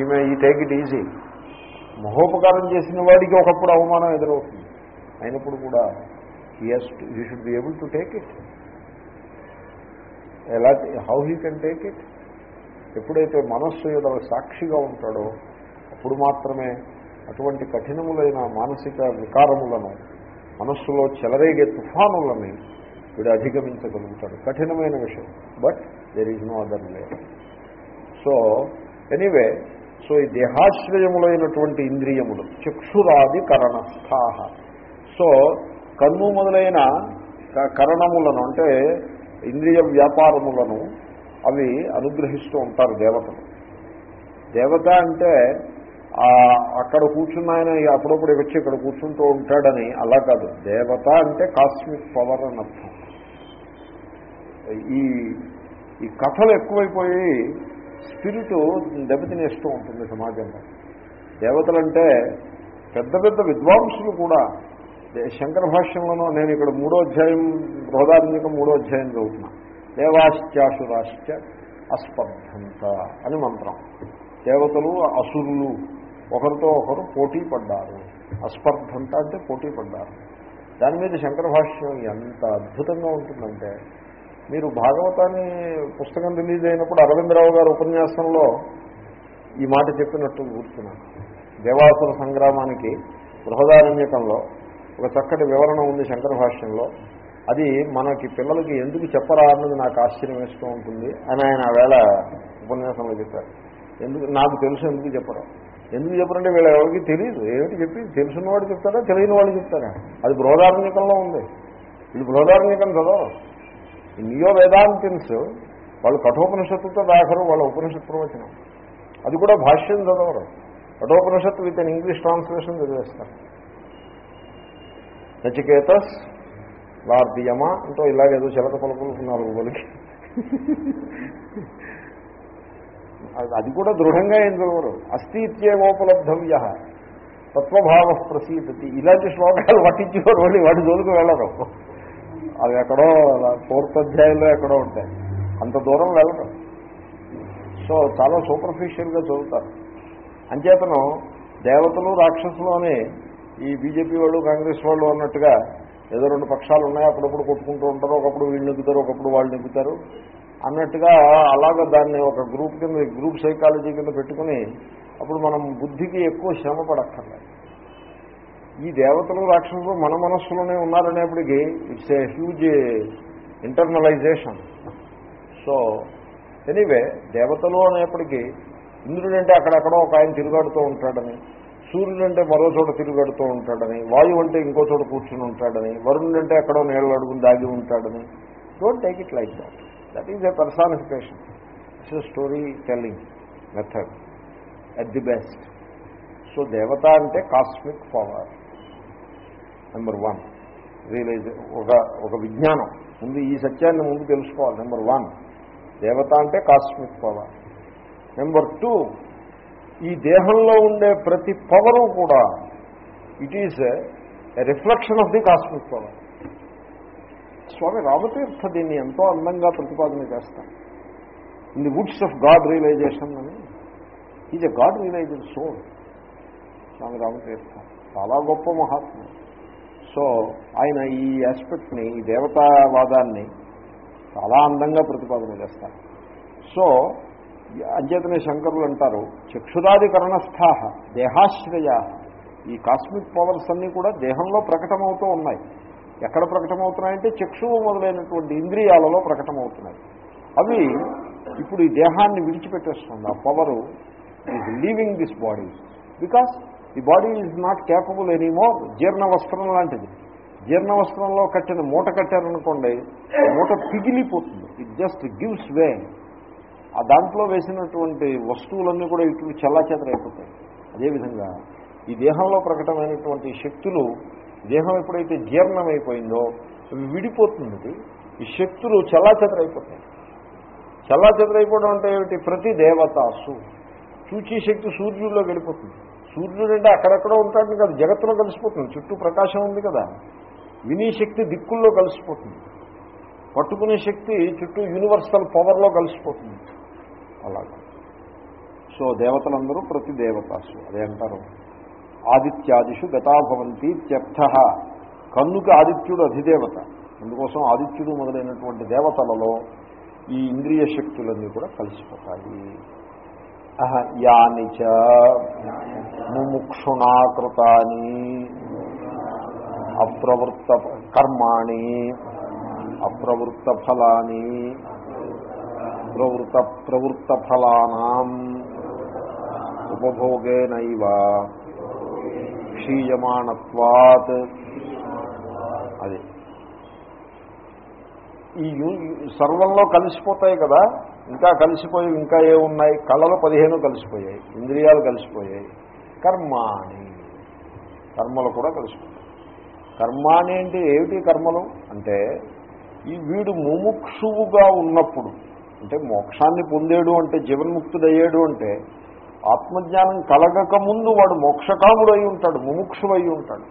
ఈమె ఈ take it easy మహోపకారం చేసిన వాడికి ఒకప్పుడు అవమానం ఎదురవుతుంది. అయినప్పుడు కూడా yes you should be able to take it ఎలా how he can take it ఎప్పుడైతే మనస్సు ఏదో సాక్షిగా ఉంటాడో అప్పుడు మాత్రమే అటువంటి కఠినములైన మానసిక వికారములను మనస్సులో చెలరేగే తుఫానులని వీడు అధిగమించగలుగుతాడు. కఠినమైన విషయం. But there is no other way so anyway so ఈ దేహాశ్రయములైనటువంటి ఇంద్రియములు చక్షురాది కరణస్థాహ. సో కన్ను మొదలైన క- కరణములను అంటే ఇంద్రియ వ్యాపారములను అవి అనుగ్రహిస్తూ ఉంటారు దేవతలు. దేవత అంటే అక్కడ కూర్చున్న ఆయన అప్పుడప్పుడు వచ్చి ఇక్కడ కూర్చుంటూ ఉంటాడని అలా కాదు. దేవత అంటే కాస్మిక్ పవర్ అని అర్థం. ఈ ఈ కథలు ఎక్కువైపోయి స్పిరిట్ దెబ్బతినేస్తూ ఉంటుంది సమాజంలో. దేవతలంటే పెద్ద పెద్ద విద్వాంసులు కూడా. శంకర భాష్యంలోనూ నేను ఇక్కడ మూడో అధ్యాయం బృహదార్మిక మూడో అధ్యాయం చదువుతున్నా. దేవాశ్చాసురాశ్చ అస్పర్ధంత అని మంత్రం. దేవతలు అసురులు ఒకరితో ఒకరు పోటీ పడ్డారు. అస్పర్ధంత అంటే పోటీ పడ్డారు. దాని మీద శంకర భాష్యం ఎంత అద్భుతంగా ఉంటుందంటే మీరు భాగవతాన్ని పుస్తకం రిలీజ్ అయినప్పుడు అరవిందరావు గారు ఉపన్యాసంలో ఈ మాట చెప్పినట్టు గుర్తున్నాను దేవాసుర సంగ్రామానికి బృహదారణ్యకంలో ఒక చక్కటి వివరణ ఉంది శంకర భాష్యంలో. అది మనకి పిల్లలకి ఎందుకు చెప్పరా అన్నది నాకు ఆశ్చర్యం వేస్తూ ఉంటుంది. అని ఆయన ఆ వేళ ఉపన్యాసంలో చెప్పారు. ఎందుకు నాకు తెలుసు ఎందుకు చెప్పరు? ఎందుకు చెప్పరంటే వీళ్ళ ఎవరికి తెలియదు ఏమిటి చెప్పి తెలుసున్నవాడు చెప్తారా తెలియని వాళ్ళు చెప్తారా? అది బృహదారణ్యకంలో ఉంది. వీళ్ళు బృహదారణ్యకం చదవరు. ఈ నియో వేదాంతిన్స్ వాళ్ళు కఠోపనిషత్తుతో దాఖరు వాళ్ళ ఉపనిషత్ ప్రవచనం. అది కూడా భాష్యం చదవరు. కఠోపనిషత్తు విత్ అన్ ఇంగ్లీష్ ట్రాన్స్లేషన్ చదివేస్తారు. నచికేతస్ లార్దియమ అంటూ ఇలాగేదో చిలక పలుకులు నాలుగు పలికి అది- అది కూడా దృఢంగా ఏం చదవరు. అస్థిత్యేవోపలబ్ధవ్య తత్వభావ ప్రసీదతి. ఇలాంటి శ్లోకాలు పట్టించుకోరు వాళ్ళు వాటి జోలుకు వెళ్ళరు. అవి ఎక్కడో ఫోర్త్ అధ్యాయంలో ఎక్కడో ఉంటాయి. అంత దూరం వెళ్ళడం సో చాలా సూపర్ఫిషియల్గా చదువుతారు. అంచేతను దేవతలు రాక్షసులు అని ఈ బీజేపీ వాళ్ళు కాంగ్రెస్ వాళ్ళు అన్నట్టుగా ఏదో రెండు పక్షాలు ఉన్నాయి అప్పుడప్పుడు కొట్టుకుంటూ ఉంటారు ఒకప్పుడు వీళ్ళు నింపుతారు ఒకప్పుడు వాళ్ళు నింపుతారు అన్నట్టుగా అలాగ దాన్ని ఒక గ్రూప్ కింద గ్రూప్ సైకాలజీ కింద పెట్టుకుని అప్పుడు మనం బుద్ధికి ఎక్కువ శ్రమ పడక్కర్లేదు. ఈ దేవతలు రాక్షసులు మన మనస్సులోనే ఉన్నారనేప్పటికీ it's a huge internalisation so anyway దేవతలు అనేప్పటికీ ఇంద్రుడు అంటే అక్కడెక్కడో ఒక ఆయన తిరుగాడుతూ ఉంటాడని సూర్యుడు అంటే మరో చోట తిరుగాడుతూ ఉంటాడని వాయువు అంటే ఇంకో చోట కూర్చుని ఉంటాడని వరుణుడు అంటే ఎక్కడో నీళ్ళు అడుగుని దాగి ఉంటాడని. Don't take it like that that is a personification it's a story telling method at the best so దేవత అంటే cosmic power number one. Realise ఒక ఒక విజ్ఞానం. ముందు ఈ సత్యాన్ని ముందు తెలుసుకోవాలి. Number one. దేవత అంటే కాస్మిక్ పవర్. నెంబర్ టూ ఈ దేహంలో ఉండే ప్రతి పవరు కూడా it is a reflection of the cosmic power Swami Ramatirtha దీన్ని ఎంతో అందంగా ప్రతిపాదన చేస్తాం in the woods of God realisation అని. Is a God realised soul Swami Ramatirtha. చాలా గొప్ప మహాత్ముడు. సో ఆయన ఈ ఆస్పెక్ట్ని ఈ దేవతావాదాన్ని చాలా అందంగా ప్రతిపాదన చేస్తారు. సో అంచేతనే శంకరులు అంటారు చక్షురాది కరణస్థాహ దేహాశ్రయ. ఈ కాస్మిక్ పవర్స్ అన్నీ కూడా దేహంలో ప్రకటమవుతూ ఉన్నాయి. ఎక్కడ ప్రకటమవుతున్నాయంటే చక్షువు మొదలైనటువంటి ఇంద్రియాలలో ప్రకటమవుతున్నాయి. అవి ఇప్పుడు ఈ దేహాన్ని విడిచిపెట్టేస్తుంది. ఆ power is leaving this body because the body is not capable anymore జీర్ణ వస్త్రం లాంటిది. జీర్ణ వస్త్రంలో కట్టిన మూట కట్టారనుకోండి మూట పిగిలిపోతుంది. ఇట్ జస్ట్ గివ్స్ వే ఆ దాంట్లో వేసినటువంటి వస్తువులన్నీ కూడా ఇటు చెల్లాచెదరైపోతాయి. అదేవిధంగా ఈ దేహంలో ప్రకటమైనటువంటి శక్తులు దేహం ఎప్పుడైతే జీర్ణమైపోయిందో అవి విడిపోతుంది. ఈ శక్తులు చెల్లాచెదరైపోతాయి. చెల్లాచెదరైపోవడం అంటే ఏమిటి? ప్రతి దేవతాసు. సూచీ శక్తి సూర్యుల్లో వెళ్ళిపోతుంది. సూర్యుడు అంటే అక్కడెక్కడో ఉంటాడు కదా జగత్తులో కలిసిపోతుంది చుట్టూ ప్రకాశం ఉంది కదా. వినీ శక్తి దిక్కుల్లో కలిసిపోతుంది. పట్టుకునే శక్తి చుట్టూ యూనివర్సల్ పవర్లో కలిసిపోతుంది. అలాగా. సో దేవతలందరూ ప్రతి దేవతాసు అదే అంటారు. ఆదిత్యాదిషు గతాభవంతి త్యర్థ. కన్నుకి ఆదిత్యుడు అధిదేవత. అందుకోసం ఆదిత్యుడు మొదలైనటువంటి దేవతలలో ఈ ఇంద్రియ శక్తులన్నీ కూడా కలిసిపోతాయి. యాని చ ముముక్షుణాకృతాని అప్రవృత్త కర్మాణి అప్రవృత్త ఫలాని ప్రవృత్త ప్రవృత్త ఫలానాం ఉపభోగేనైవ క్షీయమాణత్వాత్. అది. ఈ సర్వంలో కలిసిపోతాయి కదా? ఇంకా కలిసిపోయి ఇంకా ఏ ఉన్నాయి కళలు పదిహేను కలిసిపోయాయి ఇంద్రియాలు కలిసిపోయాయి. కర్మాణి. కర్మలు కూడా కలిసిపోయాయి కర్మాణి అంటే ఏమిటి కర్మలు? అంటే ఈ వీడు ముముక్షువుగా ఉన్నప్పుడు అంటే మోక్షాన్ని పొందేడు అంటే జీవన్ముక్తుడయ్యాడు అంటే ఆత్మజ్ఞానం కలగక ముందు వాడు మోక్షకాముడు అయి ఉంటాడు ముముక్షువు అయి ఉంటాడు.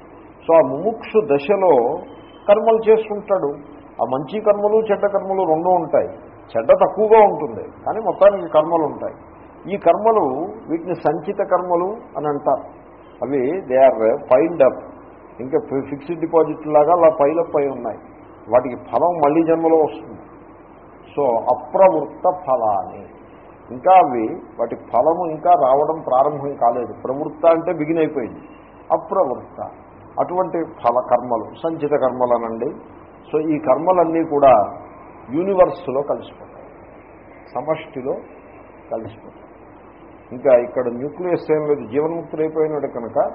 సో ఆ ముముక్షు దశలో కర్మలు చేసుకుంటాడు ఆ మంచి కర్మలు చెడ్డ కర్మలు రెండూ ఉంటాయి. చెడ్డ తక్కువగా ఉంటుంది కానీ మొత్తానికి కర్మలు ఉంటాయి ఈ కర్మలు వీటిని సంచిత కర్మలు అని అంటారు. అవి దే ఆర్ పైల్డ్ అప్. ఇంకా ఫిక్స్డ్ డిపాజిట్ లాగా అలా పైలప్ అయి ఉన్నాయి. వాటికి ఫలం మళ్ళీ జన్మలో వస్తుంది. సో అప్రవృత్త ఫలాన్ని. ఇంకా అవి వాటి ఫలము ఇంకా రావడం ప్రారంభం కాలేదు. ప్రవృత్త అంటే బిగిన్ అయిపోయింది. అప్రవృత్త. అటువంటి ఫల కర్మలు సంచిత కర్మలు అనండి సో ఈ కర్మలన్నీ కూడా యూనివర్స్లో కలిసిపోతాయి. సమష్టిలో కలిసిపోతాయి. ఇంకా ఇక్కడ న్యూక్లియస్ ఏం లేదు జీవన్ముక్తులైపోయినాడు కనుక.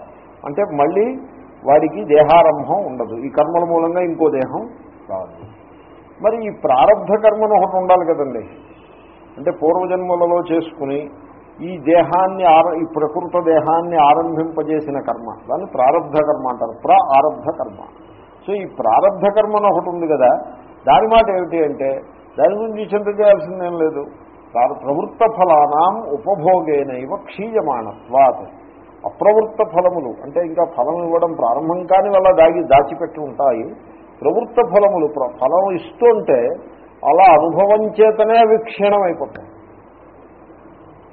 అంటే మళ్ళీ వాడికి దేహారంభం ఉండదు. ఈ కర్మల మూలంగా ఇంకో దేహం రాదు. మరి ఈ ప్రారంభ కర్మను ఒకటి ఉండాలి కదండి. అంటే పూర్వజన్మలలో చేసుకుని ఈ దేహాన్ని ఆర ఈ ప్రకృత దేహాన్ని ఆరంభింపజేసిన కర్మ. దాన్ని ప్రారంభ కర్మ అంటారు. ప్ర ఆరబ్ధ కర్మ. సో ఈ ప్రారంభ కర్మను ఒకటి ఉంది కదా. దాని మాట ఏమిటి అంటే దాని గురించి చింత చేయాల్సిందేం లేదు. ప్రా- ప్రవృత్త ఫలానాం ఉపభోగేనైవ క్షీయమాణత్వాత్. అప్రవృత్త ఫలములు అంటే ఇంకా ఫలం ఇవ్వడం ప్రారంభం కాని వల్ల దాగి దాచిపెట్టి ఉంటాయి. ప్రవృత్త ఫలములు ప్ర- ఫలం ఇస్తుంటే అలా అనుభవం చేతనే అవి క్షీణమైపోతాయి.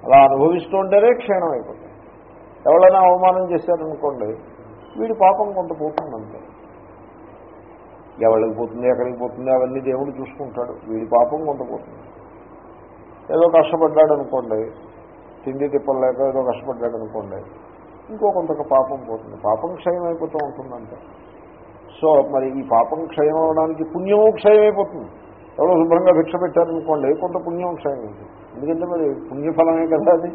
అలా అనుభవిస్తుంటేనే ఉంటేనే అయిపోతాయి ఎవరైనా అవమానం చేశారనుకోండి వీడి పాపం కొంత పోతుంది ఎవరికి పోతుంది ఎక్కడికి పోతుంది అవన్నీ దేవుడు చూసుకుంటాడు. వీడి పాపం కొంత పోతుంది ఏదో కష్టపడ్డాడు అనుకోండి తిండి తిప్పలేక ఏదో కష్టపడ్డాడు అనుకోండి ఇంకో కొంత పాపం పోతుంది. పాపం క్షయం అయిపోతూ ఉంటుందంటే. సో మరి ఈ పాపం క్షయం అవడానికి పుణ్యము క్షయం అయిపోతుంది ఎవరో శుభ్రంగా భిక్ష పెట్టారనుకోండి కొంత పుణ్యం క్షయం అవుతుంది ఎందుకంటే మరి పుణ్యఫలమే కదా అది.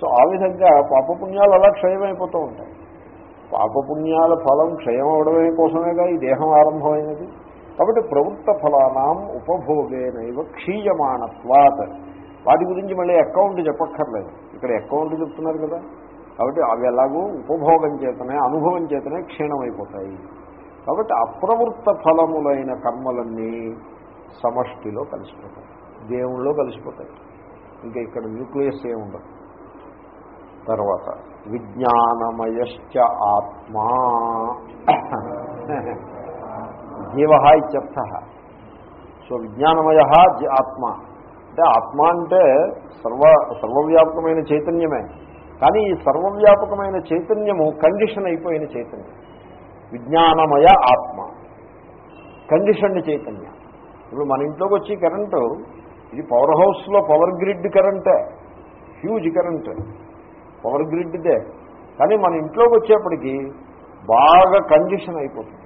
సో ఆ విధంగా పాపపుణ్యాలు అలా క్షయమైపోతూ ఉంటాయి. పాపపుణ్యాల ఫలం క్షయం అవడమే కోసమేగా ఈ దేహం ఆరంభమైనది. కాబట్టి ప్రవృత్త ఫలానాం ఉపభోగేనైవ క్షీయమాణత్వాత్. వాటి గురించి మళ్ళీ అకౌంట్ చెప్పక్కర్లేదు. ఇక్కడ అకౌంట్ చెప్తున్నారు కదా. కాబట్టి అవి ఎలాగూ ఉపభోగం చేతనే అనుభవం చేతనే క్షీణమైపోతాయి. కాబట్టి అప్రవృత్త ఫలములైన కర్మలన్నీ సమష్టిలో కలిసిపోతాయి. దేవుల్లో కలిసిపోతాయి. ఇంకా ఇక్కడ న్యూక్లియస్ ఏముండదు. తర్వాత విజ్ఞానమయశ్చ ఆత్మా. జీవ ఇత్యర్థ. సో విజ్ఞానమయ ఆత్మ. అంటే ఆత్మ అంటే సర్వ సర్వవ్యాపకమైన చైతన్యమే. కానీ ఈ సర్వవ్యాపకమైన చైతన్యము కండిషన్ అయిపోయిన చైతన్యం. విజ్ఞానమయ ఆత్మ. కండిషన్డ్ చైతన్యం. ఇప్పుడు మన ఇంట్లోకి వచ్చి కరెంటు ఇది పవర్ హౌస్లో power grid కరెంటే. Huge current. Power గ్రిడ్దే కానీ మన ఇంట్లోకి వచ్చేప్పటికీ బాగా కండిషన్ అయిపోతుంది.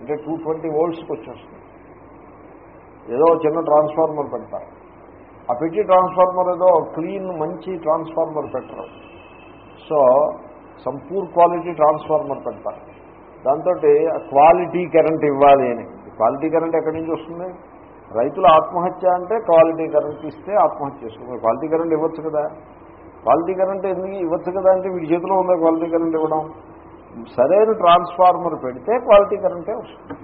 అంటే టూ ట్వంటీ వోల్ట్స్కి వచ్చేస్తుంది. ఏదో చిన్న ట్రాన్స్ఫార్మర్ పెడతారు ఆ పెట్టి ట్రాన్స్ఫార్మర్ ఏదో క్లీన్ మంచి ట్రాన్స్ఫార్మర్ పెట్టరు. సో సంపూర్ క్వాలిటీ ట్రాన్స్ఫార్మర్ పెడతారు దాంతో క్వాలిటీ కరెంట్ ఇవ్వాలి అని. క్వాలిటీ కరెంట్ ఎక్కడి నుంచి వస్తుంది? రైతుల ఆత్మహత్య అంటే క్వాలిటీ కరెంట్ ఇస్తే ఆత్మహత్య చేసుకుంటారు. క్వాలిటీ కరెంట్ ఇవ్వచ్చు కదా. క్వాలిటీ కరెంట్ ఎందుకు ఇవ్వచ్చు కదా అంటే వీడి చేతిలో ఉందా క్వాలిటీ కరెంట్ ఇవ్వడం. సరైన ట్రాన్స్ఫార్మర్ పెడితే క్వాలిటీ కరెంటే వస్తుంది.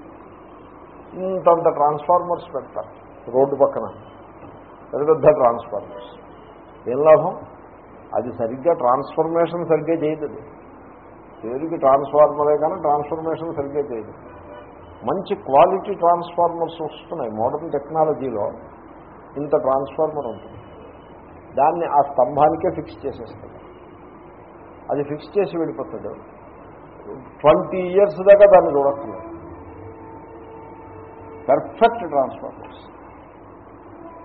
ఇంతంత ట్రాన్స్ఫార్మర్స్ పెడతారు రోడ్డు పక్కన. పెద్ద పెద్ద ట్రాన్స్ఫార్మర్స్. ఏం లాభం? అది సరిగ్గా ట్రాన్స్ఫర్మేషన్ సరిగ్గా చేయదు. పేరుకి ట్రాన్స్ఫార్మరే కానీ ట్రాన్స్ఫర్మేషన్ సరిగ్గా చేయదు. మంచి క్వాలిటీ ట్రాన్స్ఫార్మర్స్ వస్తున్నాయి మోడర్న్ టెక్నాలజీలో. ఇంత ట్రాన్స్ఫార్మర్ ఉంటుంది. దాన్ని ఆ స్తంభానికే ఫిక్స్ చేసేస్తాడు. అది ఫిక్స్ చేసి వెళ్ళిపోతాడు. ట్వంటీ ఇయర్స్ దాకా దాన్ని చూడక్కర్లేదు పర్ఫెక్ట్ ట్రాన్స్ఫార్మర్స్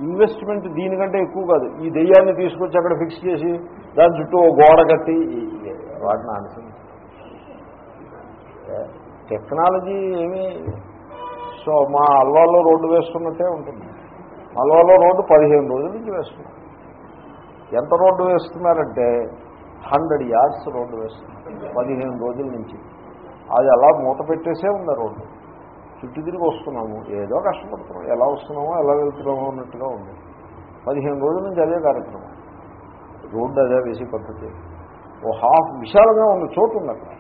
ఇన్వెస్ట్మెంట్ దీనికంటే ఎక్కువ కాదు. ఈ దెయ్యాన్ని తీసుకొచ్చి అక్కడ ఫిక్స్ చేసి దాని చుట్టూ గోడ కట్టి వాటిని ఆన్సర్ టెక్నాలజీ ఏమీ సో మా అల్వాలో రోడ్డు వేస్తున్నట్టే ఉంటుంది. అల్వాలో రోడ్డు పదిహేను రోజుల నుంచి వేస్తున్నాం. ఎంత రోడ్డు వేస్తున్నారంటే హండ్రెడ్ యార్డ్స్ రోడ్డు వేస్తున్నారు. పదిహేను రోజుల నుంచి. అది అలా మూత పెట్టేసే ఉంది ఆ రోడ్డు. చుట్టూ తిరిగి వస్తున్నాము. ఏదో కష్టపడుతున్నాం. ఎలా వస్తున్నామో ఎలా వెళ్తున్నామో అన్నట్టుగా ఉంది. పదిహేను రోజుల నుంచి అదే కార్యక్రమం. రోడ్డు అదే వేసే పద్ధతి. ఓ హాఫ్ విశాలంగా ఉన్న చోటు ఉంది అక్కడ.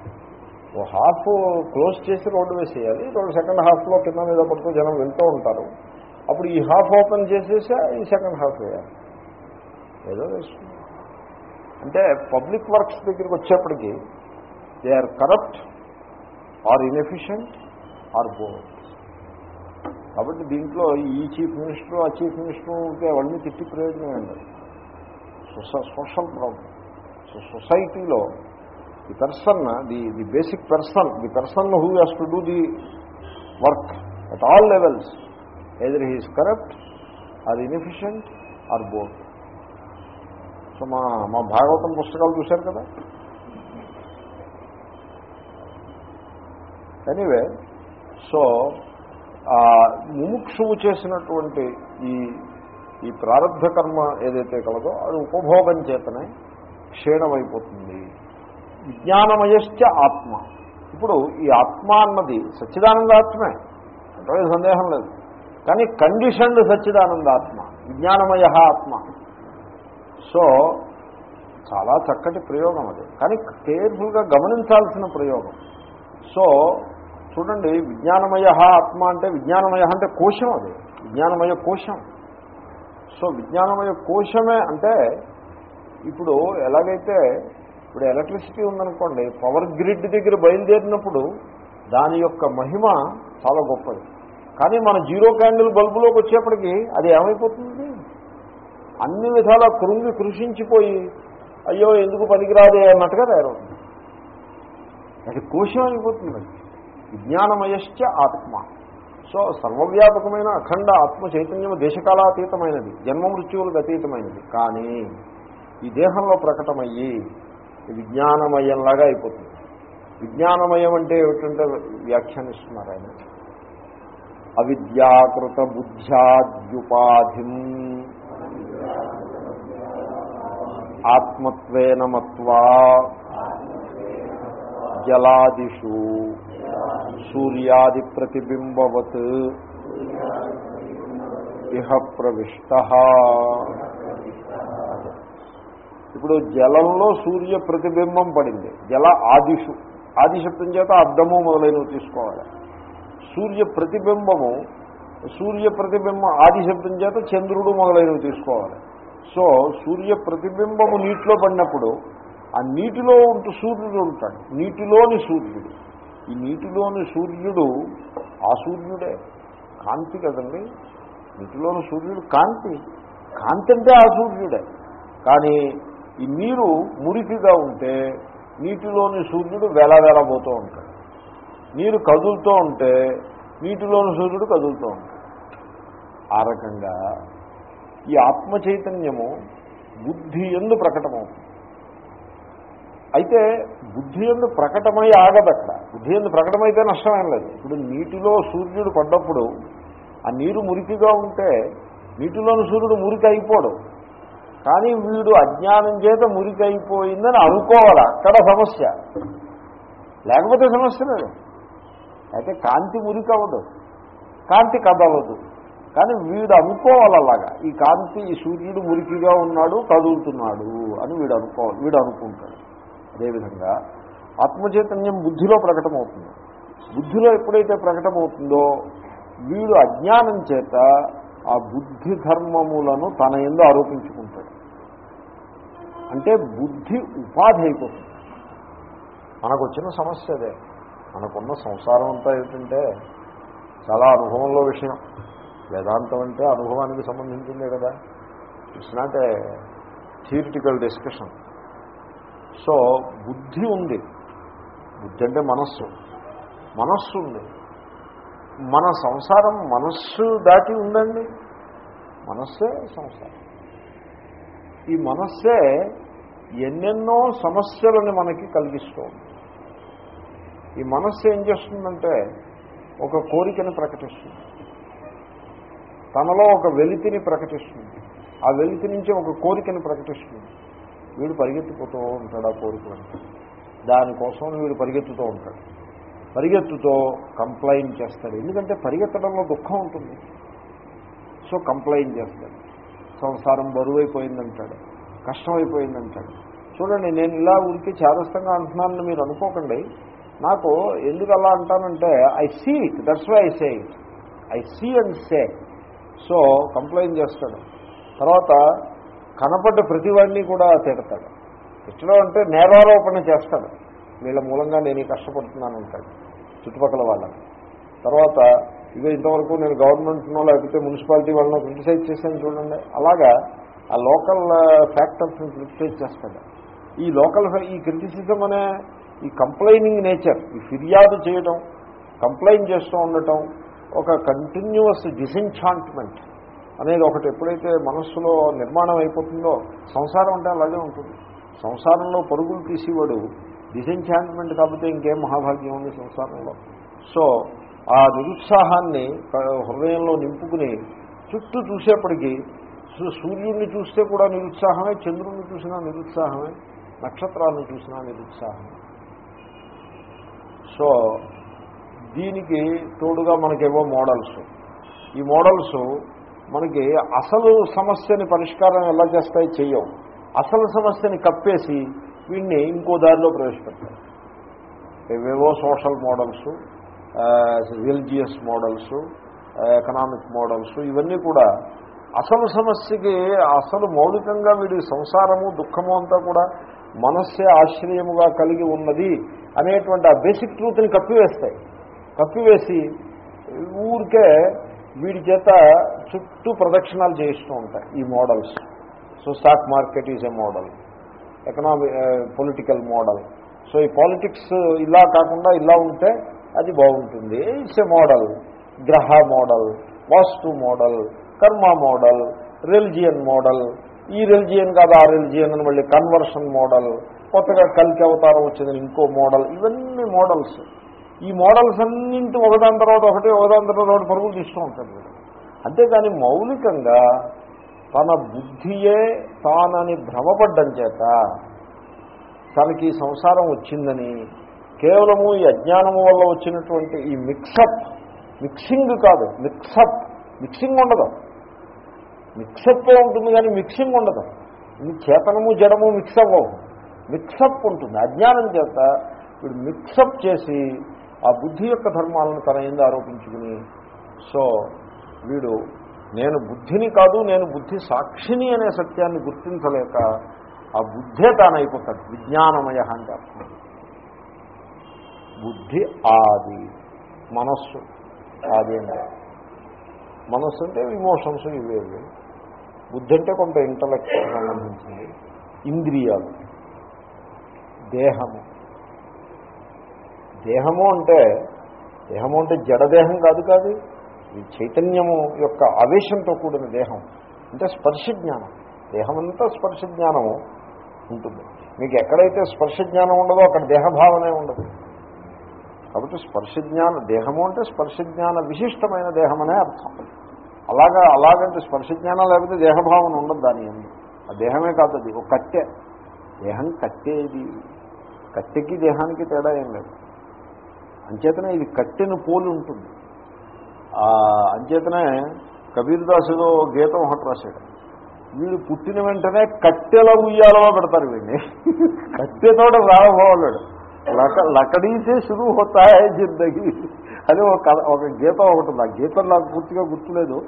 ఓ హాఫ్ క్లోజ్ చేసి రోడ్డు వేసేయాలి. రెండు సెకండ్ హాఫ్లో కింద మీద పడుతూ జనం వెళ్తూ ఉంటారు. అప్పుడు ఈ హాఫ్ ఓపెన్ చేసేసి ఈ సెకండ్ హాఫ్ వేయాలి. ఏదో వేసుకున్నాం అంటే పబ్లిక్ వర్క్స్ దగ్గరికి వచ్చేప్పటికీ they are corrupt or inefficient or both కాబట్టి దీంట్లో ఈ చీఫ్ మినిస్టర్ ఆ చీఫ్ మినిస్టర్ ఉంటే అవన్నీ తిట్టి ప్రయోజనం ఉండదు సోషల్ ప్రాబ్లం సో సొసైటీలో the person the the basic person the person who has to do the work at all levels either he's corrupt or inefficient or both so మా మా భాగవతం పుస్తకాలు చూశారు కదా? ఎనీవే సో ముముక్షువు చేసినటువంటి ఈ ఈ ప్రారంభ కర్మ ఏదైతే కలదో అది ఉపభోగం చేతనే క్షీణమైపోతుంది. విజ్ఞానమయశ్చ ఆత్మ. ఇప్పుడు ఈ ఆత్మ అన్నది సచ్చిదానందాత్మే అంటే సందేహం లేదు. కానీ కండిషన్డ్ సచ్చిదానందాత్మ విజ్ఞానమయ ఆత్మ. సో చాలా చక్కటి ప్రయోగం అది. కానీ కేర్ఫుల్గా గమనించాల్సిన ప్రయోగం. సో చూడండి విజ్ఞానమయ ఆత్మ అంటే విజ్ఞానమయ అంటే కోశం అది. విజ్ఞానమయ కోశం. సో విజ్ఞానమయ కోశమే అంటే ఇప్పుడు ఎలాగైతే ఇప్పుడు ఎలక్ట్రిసిటీ ఉందనుకోండి పవర్ గ్రిడ్ దగ్గర బయలుదేరినప్పుడు దాని యొక్క మహిమ చాలా గొప్పది. కానీ మన జీరో క్యాండిల్ బల్బులోకి వచ్చేప్పటికి అది ఏమైపోతుంది? అన్ని విధాలా కృంగి కృషించిపోయి అయ్యో ఎందుకు పనికిరాదే అన్నట్టుగా తయారవుతుంది. అది కోశం అయిపోతుంది విజ్ఞానమయశ్చ ఆత్మ. సో సర్వవ్యాపకమైన అఖండ ఆత్మ చైతన్యం దేశకాలాతీతమైనది జన్మ మృత్యువులకు అతీతమైనది. కానీ ఈ దేహంలో ప్రకటమయ్యి విజ్ఞానమయంలాగా అయిపోతుంది. విజ్ఞానమయం అంటే ఏమిటంటే వ్యాఖ్యానిస్తున్నారు ఆయన. అవిద్యాకృత బుద్ధ్యాద్యుపాధిం ఆత్మత్వేన మత్వా జలాదిషు సూర్యాది ప్రతిబింబవత్ ఇహ ప్రవిష్ట. ఇప్పుడు జలంలో సూర్య ప్రతిబింబం పడింది. జల ఆదిషు. ఆదిశబ్దం చేత అద్దము మొదలైనవి తీసుకోవాలి. సూర్య ప్రతిబింబము సూర్య ప్రతిబింబం ఆది శబ్దం చేత చంద్రుడు మొదలైనవి తీసుకోవాలి. సో సూర్య ప్రతిబింబము నీటిలో పడినప్పుడు ఆ నీటిలో ఉంటూ సూర్యుడు ఉంటాడు. నీటిలోని సూర్యుడు. ఈ నీటిలోని సూర్యుడు ఆ సూర్యుడే. కాంతి కదండి? నీటిలోని సూర్యుడు కాంతి. కాంతి అంటే ఆ సూర్యుడే. కానీ ఈ నీరు మురికిగా ఉంటే నీటిలోని సూర్యుడు వేలావేలబోతూ ఉంటాడు. నీరు కదులుతూ ఉంటే నీటిలోని సూర్యుడు కదులుతూ ఉంటాడు. ఆ రకంగా ఈ ఆత్మ చైతన్యము బుద్ధి ఎందు ప్రకటమవుతుంది. అయితే బుద్ధి ఎందు ప్రకటమై ఆగదక్కడ. బుద్ధి ఎందు ప్రకటమైతే నష్టమేం లేదు. ఇప్పుడు నీటిలో సూర్యుడు పడ్డప్పుడు ఆ నీరు మురికిగా ఉంటే నీటిలోని సూర్యుడు మురికి అయిపోడు కానీ వీడు అజ్ఞానం చేత మురికి అయిపోయిందని అనుకోవాలి. అక్కడ సమస్య. లేకపోతే సమస్య లేదు. అయితే కాంతి మురికి అవ్వదు కాంతి కదలదు కానీ వీడు అనుకోవాలి అలాగా ఈ కాంతి ఈ సూర్యుడు మురికిగా ఉన్నాడు కదులుతున్నాడు అని వీడు అనుకోవాలి వీడు అనుకుంటాడు. అదేవిధంగా ఆత్మచైతన్యం బుద్ధిలో ప్రకటమవుతుంది. బుద్ధిలో ఎప్పుడైతే ప్రకటమవుతుందో వీడు అజ్ఞానం చేత ఆ బుద్ధి ధర్మములను తన ఎందు ఆరోపించుకుంటాడు. అంటే బుద్ధి ఉపాధి అయిపోతుంది. మనకు వచ్చిన సమస్య అదే. మనకున్న సంసారం అంతా ఏమిటంటే చాలా అనుభవంలో విషయం. వేదాంతం అంటే అనుభవానికి సంబంధించిందే కదా. It's not a theoretical discussion so బుద్ధి ఉంది. బుద్ధి అంటే మనస్సు. మనస్సు ఉంది. మన సంసారం మనస్సు దాటి ఉందండి. మనస్సే సంసారం. ఈ మనస్సే ఎన్నెన్నో సమస్యలను మనకి కలిగిస్తుంది ఈ మనస్సు ఏం చేస్తుందంటే ఒక కోరికని ప్రకటిస్తుంది. తనలో ఒక వెలితిని ప్రకటిస్తుంది. ఆ వెలితి నుంచి ఒక కోరికని ప్రకటిస్తుంది. వీడు పరిగెత్తిపోతూ ఉంటాడు ఆ కోరికలను. దానికోసం వీడు పరిగెత్తుతూ ఉంటాడు. పరిగెత్తుతో కంప్లైంట్ చేస్తాడు. ఎందుకంటే పరిగెత్తడంలో దుఃఖం ఉంటుంది. సో కంప్లైంట్ చేస్తాడు. సంసారం బరువైపోయిందంటాడు. కష్టమైపోయిందంటాడు. చూడండి నేను ఇలా ఊరికి చేదస్తంగా అంటున్నానని మీరు అనుకోకండి. నాకు ఎందుకు అలా అంటానంటే I see it that's why I say it I see and say so complaint చేస్తాడు. తర్వాత కనపడ్డ ప్రతివాడిని కూడా తిడతాడు. తిట్టడం అంటే నేరారోపణ చేస్తాడు. వీళ్ళ మూలంగా నేను కష్టపడుతున్నాను అంటాడు చుట్టుపక్కల వాళ్ళని. తర్వాత ఇక ఇంతవరకు నేను గవర్నమెంట్నో లేకపోతే మున్సిపాలిటీ వాళ్ళనో క్రిటిసైజ్ చేశాను చూడండి. అలాగా ఆ లోకల్ ఫ్యాక్టర్స్ని క్రిటిసైజ్ చేస్తాడు. ఈ లోకల్ ఈ క్రిటిసిజం అనే ఈ కంప్లైనింగ్ నేచర్ ఈ ఫిర్యాదు చేయడం కంప్లైంట్ చేస్తూ ఉండటం ఒక కంటిన్యూస్ డిసెంఛాంట్మెంట్ అనేది ఒకటి ఎప్పుడైతే మనస్సులో నిర్మాణం అయిపోతుందో సంసారం అంటే అలాగే ఉంటుంది. సంసారంలో పరుగులు తీసేవాడు డిసెంఛాంట్మెంట్ కాకపోతే ఇంకేం మహాభాగ్యం ఉంది సంసారంలో. సో ఆ నిరుత్సాహాన్ని హృదయంలో నింపుకుని చుట్టూ చూసేప్పటికీ సూర్యుడిని చూస్తే కూడా నిరుత్సాహమే చంద్రుడిని చూసినా నిరుత్సాహమే నక్షత్రాలను చూసినా నిరుత్సాహమే. సో దీనికి తోడుగా మనకేవో మోడల్స్. ఈ మోడల్స్ మనకి అసలు సమస్యని పరిష్కారం ఎలా చేస్తాయి చెయ్యవు. అసలు సమస్యని కప్పేసి వీడిని ఇంకో దారిలో ప్రవేశపెడతారు ఏవేవో social models religious models economic models ఇవన్నీ కూడా అసలు సమస్యకి అసలు మౌలికంగా వీడి సంసారము దుఃఖము అంతా కూడా మనస్సే ఆశ్రయముగా కలిగి ఉన్నది అనేటువంటి ఆ బేసిక్ ట్రూత్ని కప్పివేస్తాయి. కప్పివేసి ఊరికే వీడి చేత చుట్టూ ప్రదక్షిణాలు చేయిస్తూ ఉంటాయి ఈ models. So stock market is a model. Economic political model. So ఈ పాలిటిక్స్ ఇలా కాకుండా ఇలా ఉంటే అది బాగుంటుంది. It's a model. గ్రహ మోడల్ వాస్తు మోడల్ కర్మ మోడల్ రిలిజియన్ మోడల్. ఈ రిలిజియన్ కాదు ఆ రిలిజియన్ అని మళ్ళీ కన్వర్షన్ మోడల్. కొత్తగా కలికి అవతారం వచ్చింది ఇంకో మోడల్. ఇవన్నీ మోడల్స్. ఈ మోడల్స్ అన్నింటి ఒకదాని తర్వాత ఒకటి ఒకదాని తర్వాత ఒకటి పరుగులు తీస్తూ ఉంటాడు అంతేకాని మౌలికంగా తన బుద్ధియే తానని భ్రమపడ్డం చేత తనకి ఈ సంసారం వచ్చిందని కేవలము ఈ అజ్ఞానము వల్ల వచ్చినటువంటి ఈ మిక్సప్ మిక్సింగ్ కాదు మిక్సప్ మిక్సింగ్ ఉండదు. మిక్సప్లో ఉంటుంది కానీ మిక్సింగ్ ఉండదు. ఇది చేతనము జడము మిక్సప్ అవ్వవు. మిక్సప్ ఉంటుంది అజ్ఞానం చేత వీడు మిక్సప్ చేసి ఆ బుద్ధి యొక్క ధర్మాలను తన ఏంది ఆరోపించుకుని సో వీడు నేను బుద్ధిని కాదు నేను బుద్ధి సాక్షిని అనే సత్యాన్ని గుర్తించలేక ఆ బుద్ధే తానైపోతాడు. విజ్ఞానమయ అంటే అర్థం. బుద్ధి ఆది మనస్సు ఆది అంటే. మనస్సు అంటే ఇమోషన్స్ ఇవేవి బుద్ధి అంటే కొంత ఇంటలెక్ట్ సంబంధించింది ఇంద్రియాలు. దేహము. దేహము అంటే దేహము అంటే జడదేహం కాదు కాదు ఈ చైతన్యము యొక్క ఆవేశంతో కూడిన దేహం. అంటే స్పర్శ జ్ఞానం. దేహమంతా స్పర్శ జ్ఞానము ఉంటుంది. మీకు ఎక్కడైతే స్పర్శ జ్ఞానం ఉండదో అక్కడ దేహభావనే ఉండదు. కాబట్టి స్పర్శ జ్ఞాన దేహము అంటే స్పర్శ జ్ఞాన విశిష్టమైన దేహమనే అర్థం. అలాగా అలాగంటే స్పర్శ జ్ఞానం లేకపోతే దేహభావన ఉండదు దాని ఎందు. ఆ దేహమే కాదు అది ఒక కట్టె దేహం కట్టేది కట్టెకి దేహానికి తేడా ఏం లేదు. అంచేతనే ఇది కట్టెను పోలి ఉంటుంది. అంచేతనే కబీర్ దాసులో గీతం ఒకటి రాశాడు. వీడు పుట్టిన వెంటనే కట్టెల ఉయ్యాలలో పెడతారు వీడిని. కట్టెతోట రాబోవాడు లక లకడీసే శురు హోతాయే జిందగీ. అని ఒక ఒక గీతం ఒకటి ఉంది. ఆ గీతం నాకు పూర్తిగా గుర్తులేదు.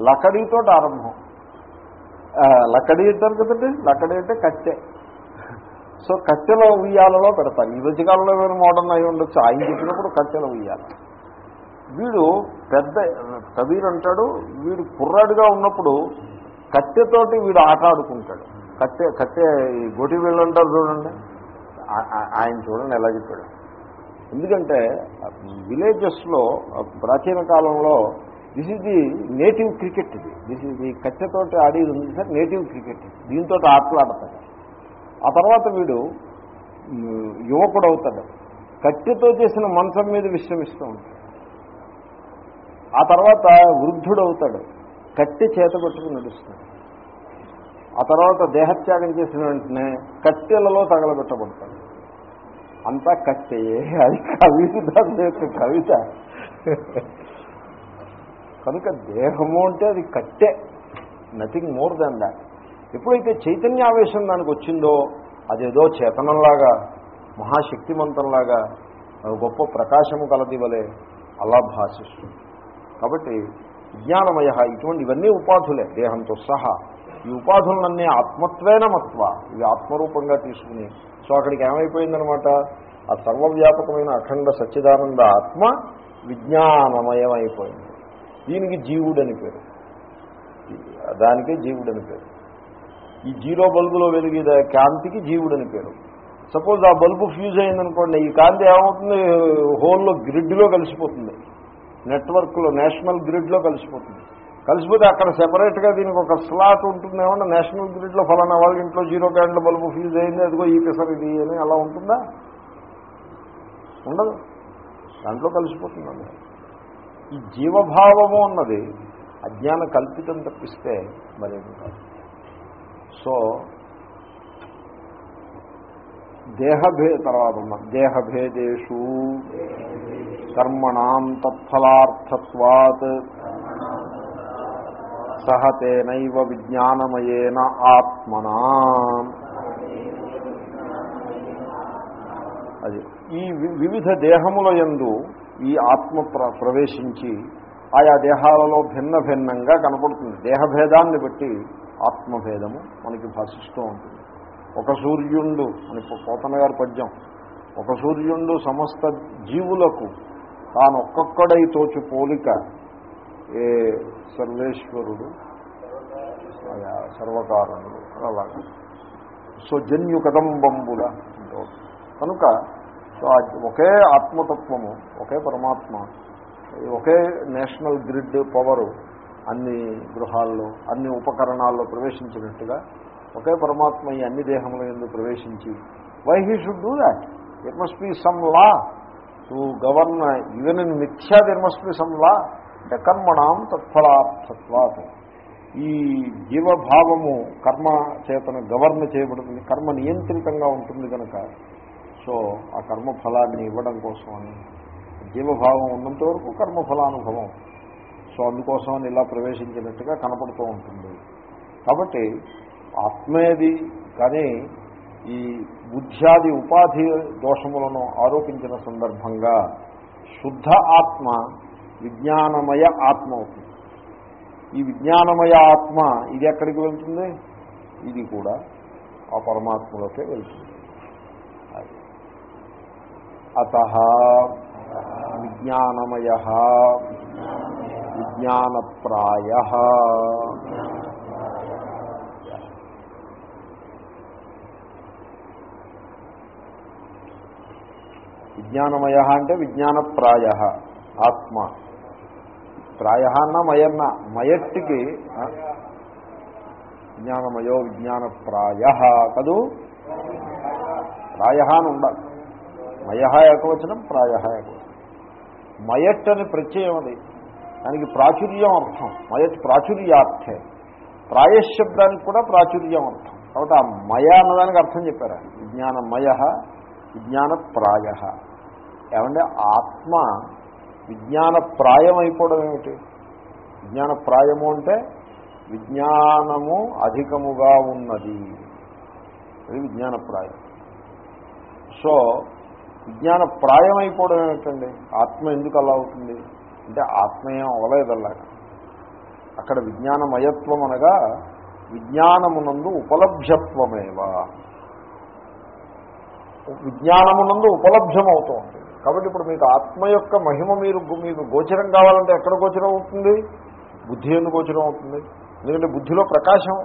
లకడీతో ఆరంభం. లకడీ అంటారు కదండి? లకడీ అంటే కట్టె. సో కట్టెల ఉయ్యాలలో పెడతారు. ఈ మధ్యకాలంలో ఏమైనా మోడర్న్ అయి ఉండొచ్చు? ఆయన చెప్పినప్పుడు కట్టెల ఉయ్యాల. వీడు పెద్ద కబీర్ అంటాడు వీడు కుర్రాడుగా ఉన్నప్పుడు కట్టెతోటి వీడు ఆట ఆడుకుంటాడు. కట్టె కట్టె ఈ గోటి వీళ్ళు అంటారు చూడండి. ఆయన చూడండి ఎలా చెప్పాడు. ఎందుకంటే విలేజెస్లో ప్రాచీన కాలంలో this is the native cricket ఇది. దిస్ ఇస్ ది కట్టెతోటి ఆడేది ఉంది సార్ నేటివ్ క్రికెట్ దీంతో ఆటలాడతాడు ఆ తర్వాత వీడు యువకుడు అవుతాడు కట్టెతో చేసిన మంచం మీద విశ్రమిస్తూ ఉంటాడు. ఆ తర్వాత వృద్ధుడు అవుతాడు కట్టె చేత పట్టుకుని నడుస్తాడు. ఆ తర్వాత దేహత్యాగం చేసిన వెంటనే కట్టెలలో తగలబెట్టబడతాడు. అంతా కట్టెయే. అది కవిత యొక్క కవిత. కనుక దేహము అంటే అది కట్టె. నథింగ్ మోర్ దాన్ దాట్ ఎప్పుడైతే చైతన్యావేశం దానికి వచ్చిందో అదేదో చేతనంలాగా మహాశక్తిమంతంలాగా గొప్ప ప్రకాశము కలదివలే అలా భాషిస్తుంది. కాబట్టి విజ్ఞానమయ ఇటువంటి ఇవన్నీ ఉపాధులే దేహంతో సహా. ఈ ఉపాధులన్నీ ఆత్మత్వేన మత్వ ఇవి ఆత్మరూపంగా తీసుకుని. సో అక్కడికి ఏమైపోయిందనమాట? ఆ సర్వవ్యాపకమైన అఖండ సచ్చిదానంద ఆత్మ విజ్ఞానమయం అయిపోయింది దీనికి జీవుడని పేరు. దానికి జీవుడని పేరు. ఈ జీరో బల్బులో వెలిగే కాంతికి జీవుడని పేరు. సపోజ్ ఆ బల్బు ఫ్యూజ్ అయిందనుకోండి ఈ కాంతి ఏమవుతుంది? హోల్లో గ్రిడ్లో కలిసిపోతుంది. నెట్వర్క్లో నేషనల్ గ్రిడ్లో కలిసిపోతుంది. కలిసిపోతే అక్కడ సెపరేట్గా దీనికి ఒక స్లాట్ ఉంటుంది. ఏమన్నా నేషనల్ గ్రిడ్లో ఫలానా వాళ్ళ ఇంట్లో జీరో క్యాండిల్ బల్బు ఫ్యూజ్ అయింది అదిగో ఈ పిసర్ ఇది అని అలా ఉంటుందా? ఉండదు. దాంట్లో కలిసిపోతుందండి. ఈ జీవభావము అన్నది అజ్ఞాన కల్పితం తప్పిస్తే మరేమి కాదు. సో దేహభే తర్వాత దేహభేదేషు కర్మణం తత్ఫలార్థత్వాత్ సహతేనైవ విజ్ఞానమయేన ఆత్మనా. అది ఈ వి- వివిధ దేహముల ఎందు ఈ ఆత్మ ప్ర- ప్రవేశించి ఆయా దేహాలలో భిన్న భిన్నంగా కనపడుతుంది. దేహభేదాన్ని బట్టి ఆత్మభేదము మనకి భాషిస్తూ ఉంటుంది. ఒక సూర్యుండు అని పో- పోతన గారి పద్యం ఒక సూర్యుండు సమస్త జీవులకు తాను ఒక్కొక్కడై తోచు పోలిక ఏ సర్వేశ్వరుడు సర్వకారణుడు అలాగా. సో జన్యు కదంబంబుల కనుక సో ఆ ఒకే ఆత్మతత్వము ఒకే పరమాత్మ ఒకే నేషనల్ గ్రిడ్ పవరు అన్ని గృహాల్లో అన్ని ఉపకరణాల్లో ప్రవేశించినట్టుగా ఒకే పరమాత్మ ఈ అన్ని దేహముల ఎందుకు ప్రవేశించి why he should do that it must be some law to govern even in మిథ్యా there must be some law అంటే కర్మణం తత్ఫలార్థత్వాత. ఈ జీవభావము కర్మ చేతన గవర్న చేయబడుతుంది కర్మ నియంత్రితంగా ఉంటుంది కనుక సో ఆ కర్మ ఫలాన్ని ఇవ్వడం కోసం అని జీవభావం ఉన్నంత వరకు కర్మఫలానుభవం. సో అందుకోసం ఇలా ప్రవేశించినట్టుగా కనపడుతూ ఉంటుంది. కాబట్టి ఆత్మేది కానీ ఈ బుద్ధ్యాది ఉపాధి దోషములను ఆరోపించిన సందర్భంగా శుద్ధ ఆత్మ విజ్ఞానమయ ఆత్మ అవుతుంది. ఈ విజ్ఞానమయ ఆత్మ ఇది ఎక్కడికి వెళ్తుంది? ఇది కూడా ఆ పరమాత్మలోకే వెళ్తుంది. అత విజ్ఞానమయ జ్ఞానప్రాయ. విజ్ఞానమయ అంటే విజ్ఞానప్రాయ ఆత్మ. ప్రాయ అన్న మయన్న మయట్టికి ఆ, విజ్ఞానమయో విజ్ఞానప్రాయ కదూ? ప్రాయ అని ఉండాలి. మయ ఏకవచనం ప్రాయ ఏకవచనం. మయట్ అని ప్రత్యయం అది. దానికి ప్రాచుర్యం అర్థం. మయత్ ప్రాచుర్యార్థే. ప్రాయశబ్దానికి కూడా ప్రాచుర్యం అర్థం. కాబట్టి ఆ మయ అన్నదానికి అర్థం చెప్పారు. విజ్ఞానమయ విజ్ఞానప్రాయ. ఏమంటే ఆత్మ విజ్ఞానప్రాయం అయిపోవడం ఏమిటి? విజ్ఞానప్రాయము అంటే విజ్ఞానము అధికముగా ఉన్నది. అది విజ్ఞానప్రాయం. సో విజ్ఞాన ప్రాయం అయిపోవడం ఏమిటండి? ఆత్మ ఎందుకు అలా అవుతుంది? అంటే ఆత్మయం అవ్వలేదు అలాగా అక్కడ విజ్ఞానమయత్వం అనగా విజ్ఞానమునందు ఉపలభ్యత్వమేవా. విజ్ఞానమునందు ఉపలభ్యమవుతూ ఉంటుంది కాబట్టి ఇప్పుడు మీకు ఆత్మ యొక్క మహిమ మీరు మీకు గోచరం కావాలంటే ఎక్కడ గోచరం అవుతుంది? బుద్ధి ఎందుకు గోచరం అవుతుంది? ఎందుకంటే బుద్ధిలో ప్రకాశం.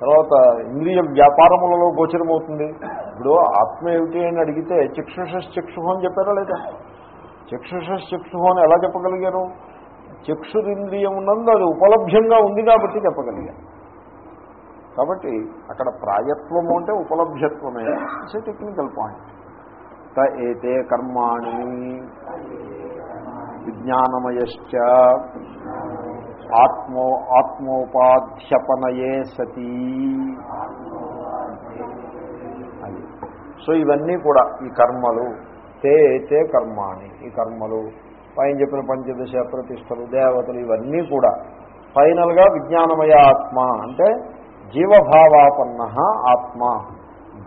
తర్వాత ఇంద్రియ వ్యాపారములలో గోచరం అవుతుంది. ఇప్పుడు ఆత్మ ఏమిటి అని అడిగితే చక్షుషస్ అని చెప్పారా లేదా? చక్షుషస్ చక్షుహ అని ఎలా చెప్పగలిగారు చక్షురింద్రియం ఉన్నందు అది ఉపలభ్యంగా ఉంది కాబట్టి చెప్పగలిగారు కాబట్టి అక్కడ ప్రాయత్వము అంటే ఉపలభ్యత్వమే. ఇట్స్ టెక్నికల్ పాయింట్ త ఏతే కర్మాణి విజ్ఞానమయశ్చ ఆత్మో ఆత్మోపాధ్యపనయే సతీ. అది. సో ఇవన్నీ కూడా ఈ కర్మలు తే తే కర్మాణి. ఈ కర్మలు పైన చెప్పిన పంచదశ ప్రతిష్టలు దేవతలు ఇవన్నీ కూడా ఫైనల్గా విజ్ఞానమయ ఆత్మ అంటే జీవభావాపన్న ఆత్మ.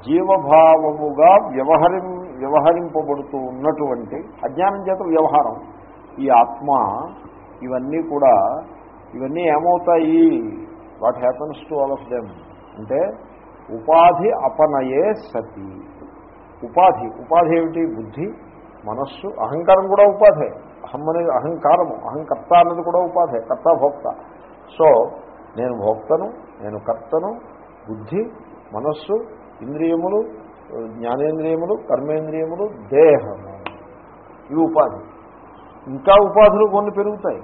జీవభావముగా వ్యవహరిం వ్యవహరింపబడుతూ ఉన్నటువంటి అజ్ఞానం చేత వ్యవహారం. ఈ ఆత్మ ఇవన్నీ కూడా ఇవన్నీ ఏమవుతాయి? What happens to all of them. అంటే ఉపాధి అపనయే సతి. ఉపాధి. ఉపాధి ఏమిటి? బుద్ధి మనస్సు అహంకారం కూడా ఉపాధే. అహం అనేది అహంకారము అహంకర్త అన్నది కూడా ఉపాధే కర్త భోక్త. సో నేను భోక్తను నేను కర్తను బుద్ధి మనస్సు ఇంద్రియములు జ్ఞానేంద్రియములు కర్మేంద్రియములు దేహము. ఇవి ఉపాధి. ఇంకా ఉపాధులు కొన్ని పెరుగుతాయి.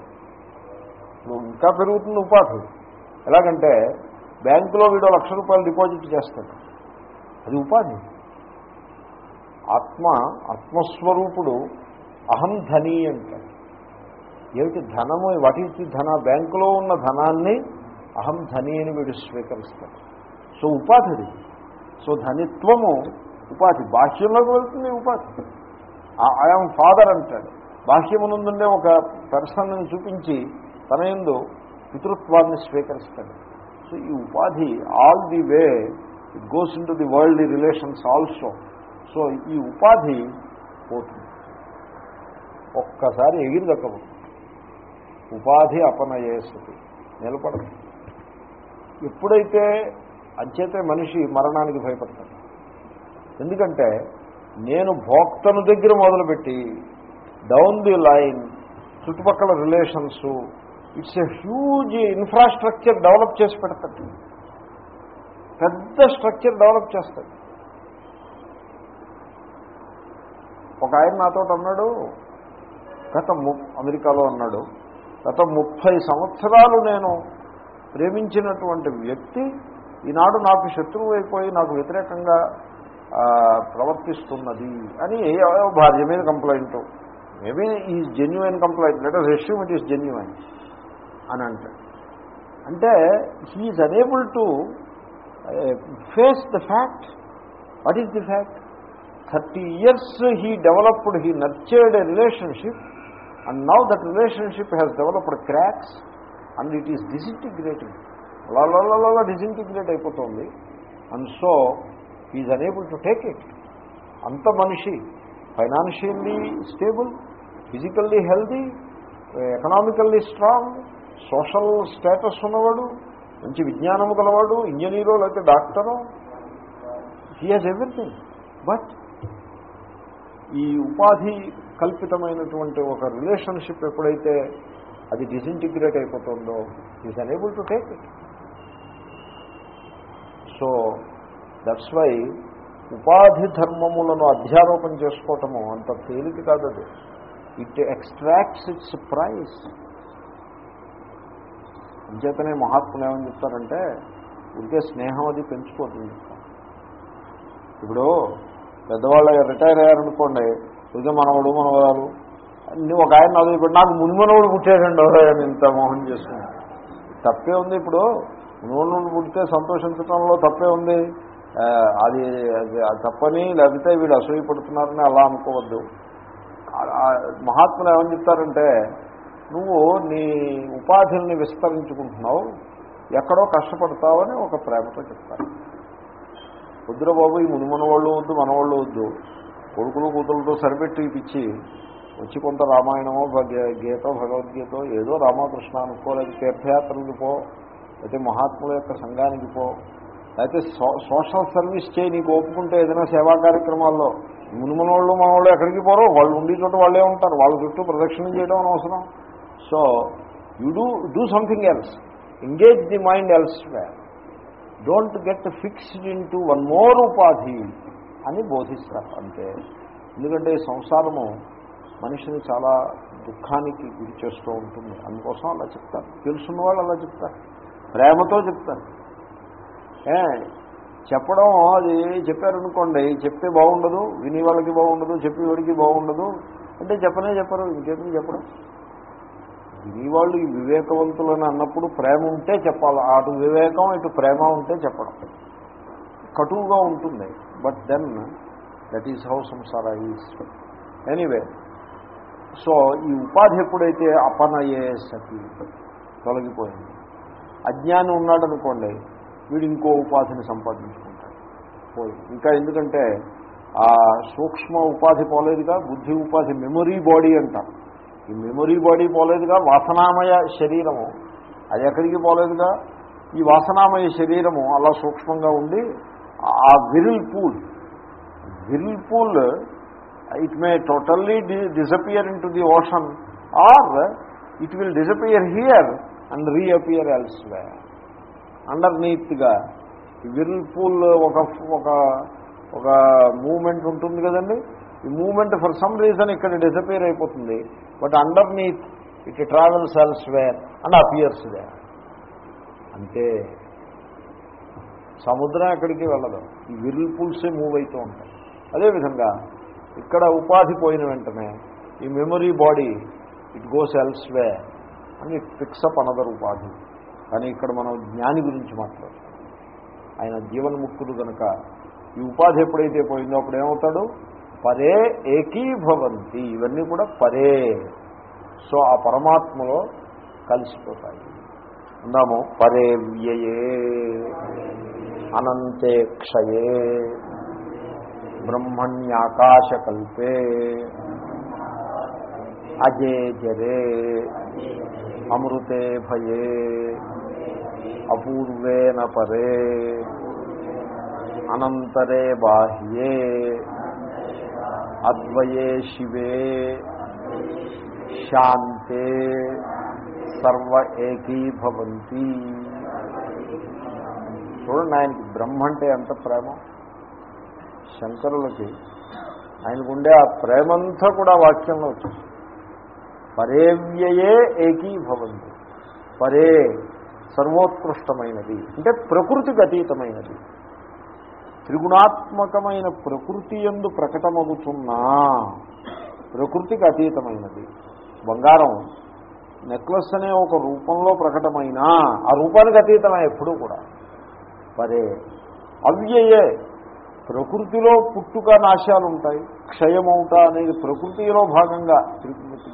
ఇంకా పెరుగుతుంది ఉపాధి. ఎలాగంటే బ్యాంకులో వీడో లక్ష రూపాయలు డిపాజిట్ చేస్తాడు. అది ఉపాధి. ఆత్మ ఆత్మస్వరూపుడు అహం ధనీ అంటాడు ఏమిటి ధనము? వాటి ధన? బ్యాంకులో ఉన్న ధనాన్ని అహం ధనీ అని వీడు స్వీకరిస్తాడు. సో ఉపాధిది. సో ధనిత్వము ఉపాధి. బాహ్యంలోకి వెళ్తుంది ఉపాధి. ఐఎమ్ ఫాదర్ అంటాడు. బాహ్యమునందుండే ఒక పర్సన్ని చూపించి తన ఎందు పితృత్వాన్ని స్వీకరిస్తాడు. సో ఈ ఉపాధి all the way it goes into the world relations also so ఈ ఉపాధి పోతుంది. ఒక్కసారి ఎగిరి దక్కము ఉపాధి అపనయేస్తుంది నిలబడదు. ఎప్పుడైతే అంచేతే మనిషి మరణానికి భయపడతాడు. ఎందుకంటే నేను భోక్తను దగ్గర మొదలుపెట్టి డౌన్ ది లైన్ చుట్టుపక్కల relations it's a huge infrastructure develop చేసి పెడతాడు. పెద్ద స్ట్రక్చర్ డెవలప్ చేస్తాడు. ఒక ఆయన నాతో అన్నాడు గత ము అమెరికాలో అన్నాడు గత ముప్పై సంవత్సరాలు నేను ప్రేమించినటువంటి వ్యక్తి ఈనాడు నాకు శత్రువు అయిపోయి నాకు వ్యతిరేకంగా ప్రవర్తిస్తున్నది అని భార్య మీద కంప్లైంట్. మేబీ ఈ genuine complaint letter resume it is genuine అని అంటాడు. అంటే he is unable to face the fact what is the fact thirty years he developed he nurtured a relationship and now that relationship has developed cracks and it is disintegrating అలా disintegrate అయిపోతుంది. And so is unable to take it. అంత మనిషి financially stable physically healthy economically strong social status ఉన్నవాడు మంచి విజ్ఞానము గలవాడు ఇంజనీరో లేకపోతే డాక్టరో హీ హాజ్ ఎవ్రీథింగ్. బట్ ఈ ఉపాధి కల్పితమైనటువంటి ఒక రిలేషన్షిప్ ఎప్పుడైతే అది డిసింటిగ్రేట్ అయిపోతుందో is unable to take it so that's why ఉపాధి ధర్మములను అధ్యారోపణ చేసుకోవటము అంత తేలిక కాదు ఇట్ ఎక్స్ట్రాక్ట్స్ ఇట్స్ ప్రైస్ అంచేతనే మహాత్ములు ఏమని చెప్తారంటే ఉడికే స్నేహం అది పెంచుకోవద్దు ఇప్పుడు పెద్దవాళ్ళు రిటైర్ అయ్యారనుకోండి ఉడికే మనవడు మనవరాలు నువ్వు ఒక ఆయన అది ఇప్పుడు నాకు మున్మనవుడు పుట్టేటండి ఎవరైనా ఇంత మోహన్ చేసుకున్నాను తప్పే ఉంది ఇప్పుడు. మున్మనవుడు పుడితే సంతోషించడంలో తప్పే ఉంది. అది తప్పని లేకపోతే వీళ్ళు అసూయపడుతున్నారని అలా అనుకోవద్దు. మహాత్ములు ఏమని చెప్తారంటే నువ్వు నీ ఉపాధిని విస్తరించుకుంటున్నావు ఎక్కడో కష్టపడతావని ఒక ప్రేమతో చెప్తారు. వద్దురా బాబు ఈ మునుమన వాళ్ళు వద్దు మనవాళ్ళు వద్దు. కొడుకులు కూతులతో సరిపెట్టి పిచ్చి. వచ్చి కొంత రామాయణమో గీతో భగవద్గీతో ఏదో రామకృష్ణ అనుకో లేదా తీర్థయాత్రలకు పో అయితే మహాత్ముల యొక్క సంఘానికి పో. అయితే సోషల్ సర్వీస్ చేయి నీకు ఒప్పుకుంటే ఏదైనా సేవా కార్యక్రమాల్లో. మునుమనోళ్ళు మనవాళ్ళు ఎక్కడికి పోరు? వాళ్ళు ఉండి చోట వాళ్ళే ఉంటారు. వాళ్ళ చుట్టూ ప్రదక్షిణం చేయడం అనవసరం. So you do do something else engage the mind elsewhere don't get fixed into one more ఉపాధి అని బోధిస్తారు అంతే. ఎందుకంటే సంసారము మనిషిని చాలా దుఃఖానికి గురి చేస్తూ ఉంటుంది. అందుకోసం అలా చెప్తారు. తెలుసున్న వాళ్ళు అలా చెప్తారు. ప్రేమతో చెప్తారు. ఏ చెప్పడం అది చెప్పారనుకోండి చెప్తే బాగుండదు విని వాళ్ళకి బాగుండదు చెప్పేవాడికి బాగుండదు అంటే చెప్పనే చెప్పరు ఇంకేమి చెప్పడం వినివాళ్ళు ఈ వివేకవంతులని అన్నప్పుడు ప్రేమ ఉంటే చెప్పాలి. అటు వివేకం ఇటు ప్రేమ ఉంటే చెప్పడం. కటువుగా ఉంటుంది. But then that is how సంసార ఈజ్ ఎనీవే సో ఈ ఉపాధి ఎప్పుడైతే అపనయే సతి తొలగిపోయింది. అజ్ఞానం ఉన్నాడనుకోండి వీడు ఇంకో ఉపాధిని సంపాదించుకుంటాడు. పోయి. ఇంకా ఎందుకంటే ఆ సూక్ష్మ ఉపాధి పోలేదుగా బుద్ధి ఉపాధి మెమొరీ బాడీ అంటారు. ఈ మెమొరీ బాడీ పోలేదుగా వాసనామయ శరీరము. అది ఎక్కడికి పోలేదుగా? ఈ వాసనామయ శరీరము అలా సూక్ష్మంగా ఉండి ఆ whirlpool whirlpool it may totally disappear into the ocean or it will disappear here and reappear elsewhere under నీట్గా విరిల్ పూల్ ఒక ఒక ఒక మూమెంట్ ఉంటుంది కదండి? ఈ మూమెంట్ ఫర్ సమ్ రీజన్ ఇక్కడ డిసపేర్ అయిపోతుంది. But underneath it travels elsewhere and appears they అంతే సముద్రం ఎక్కడికి వెళ్ళదు. ఈ విరిల్ పూల్సే మూవ్ అవుతూ ఉంటాయి. అదేవిధంగా ఇక్కడ ఉపాధి పోయిన వెంటనే ఈ memory body it goes elsewhere అని ఇట్ పిక్సప్ అనదర్ ఉపాధి. కానీ ఇక్కడ మనం జ్ఞాని గురించి మాట్లాడుతాం ఆయన జీవన్ముక్తుడు కనుక ఈ ఉపాధి ఎప్పుడైతే పోయిందో అప్పుడు ఏమవుతాడు? పరే ఏకీభవంతి. ఇవన్నీ కూడా పరే. సో ఆ పరమాత్మలో కలిసిపోతాయి. అందాము పరే వ్యయే. అనంతే క్షయే. బ్రహ్మణ్యాకాశకల్పే. అజే జరే. అమృతే భయే. అపూర్వేన పరే. అనంతరే బాహ్యే. అద్వయే శివే. శాంతే సర్వ ఏకీభవంతి. చూడండి ఆయనకి బ్రహ్మ అంటే ఎంత ప్రేమ? శంకరులకి ఆయనకుండే ఆ ప్రేమంతా కూడా వాక్యంలో వచ్చింది. పరేవ్యయే ఏకీభవంతి. పరే సర్వోత్కృష్టమైనది. అంటే ప్రకృతికి అతీతమైనది. త్రిగుణాత్మకమైన ప్రకృతి ఎందు ప్రకటమవుతున్నా ప్రకృతికి అతీతమైనది. బంగారం నెక్లెస్ అనే ఒక రూపంలో ప్రకటమైనా ఆ రూపానికి అతీతమే ఎప్పుడూ కూడా. పరే అవ్యయే ప్రకృతిలో పుట్టుక నాశాలు ఉంటాయి క్షయమవుట అనేది ప్రకృతిలో భాగంగా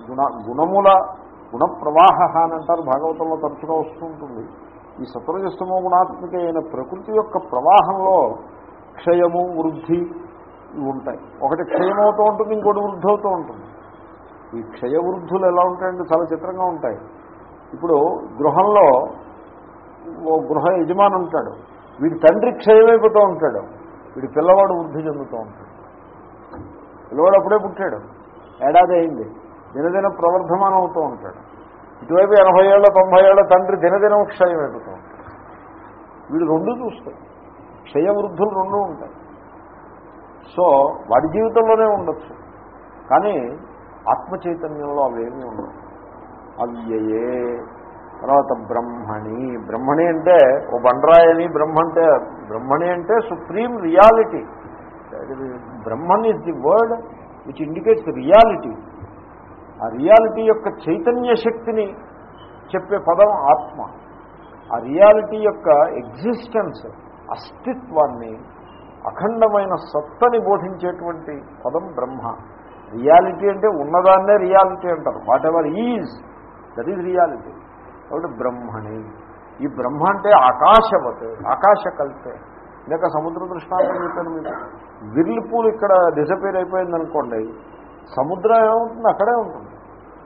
గుణ గుణముల గుణ ప్రవాహ అని అంటారు భాగవతంలో తరచుగా వస్తుంటుంది ఈ సత్వజస్తమో గుణాత్మిక అయిన ప్రకృతి యొక్క ప్రవాహంలో క్షయము వృద్ధి ఇవి ఉంటాయి. ఒకటి క్షయమవుతూ ఉంటుంది ఇంకోటి వృద్ధి అవుతూ ఉంటుంది. ఈ క్షయ వృద్ధులు ఎలా ఉంటాయంటే చాలా చిత్రంగా ఉంటాయి. ఇప్పుడు గృహంలో ఓ గృహ యజమాని ఉంటాడు. వీడి తండ్రి క్షయమైపోతూ ఉంటాడు. వీడి పిల్లవాడు వృద్ధి చెందుతూ ఉంటాడు. పిల్లవాడు అప్పుడే పుట్టాడు. ఏడాది అయింది. దినదిన ప్రవర్ధమానం అవుతూ ఉంటాడు. ఇటువైపు ఎనభై ఏళ్ళ తొంభై ఏళ్ళ తండ్రి దినదినం క్షయం ఉంటాడు. వీడు రెండు చూస్తాడు. క్షయవృద్ధులు రెండూ రెండు ఉంటాయి. సో వాడి జీవితంలోనే ఉండొచ్చు. కానీ ఆత్మచైతన్యంలో అవేమీ ఉండవు. అవ్యయే తర్వాత బ్రహ్మణి. బ్రహ్మణి అంటే ఓ బండరాయని బ్రహ్మ అంటే బ్రహ్మణి అంటే supreme reality. Brahman is the word which indicates reality. ఆ రియాలిటీ యొక్క చైతన్య శక్తిని చెప్పే పదం ఆత్మ. ఆ రియాలిటీ యొక్క ఎగ్జిస్టెన్స్ అస్తిత్వాన్ని అఖండమైన సత్తని బోధించేటువంటి పదం బ్రహ్మ. రియాలిటీ అంటే ఉన్నదాన్నే రియాలిటీ అంటారు. Whatever is that is reality కాబట్టి బ్రహ్మణి ఈ బ్రహ్మ అంటే ఆకాశవత్ ఆకాశ కల్పే ఇందాక సముద్ర దృష్టాంతం చెప్పాను మీకు. విర్లిపూలు ఇక్కడ డిసపేర్ అయిపోయింది అనుకోండి సముద్రం ఏమవుతుంది అక్కడే ఉంటుంది.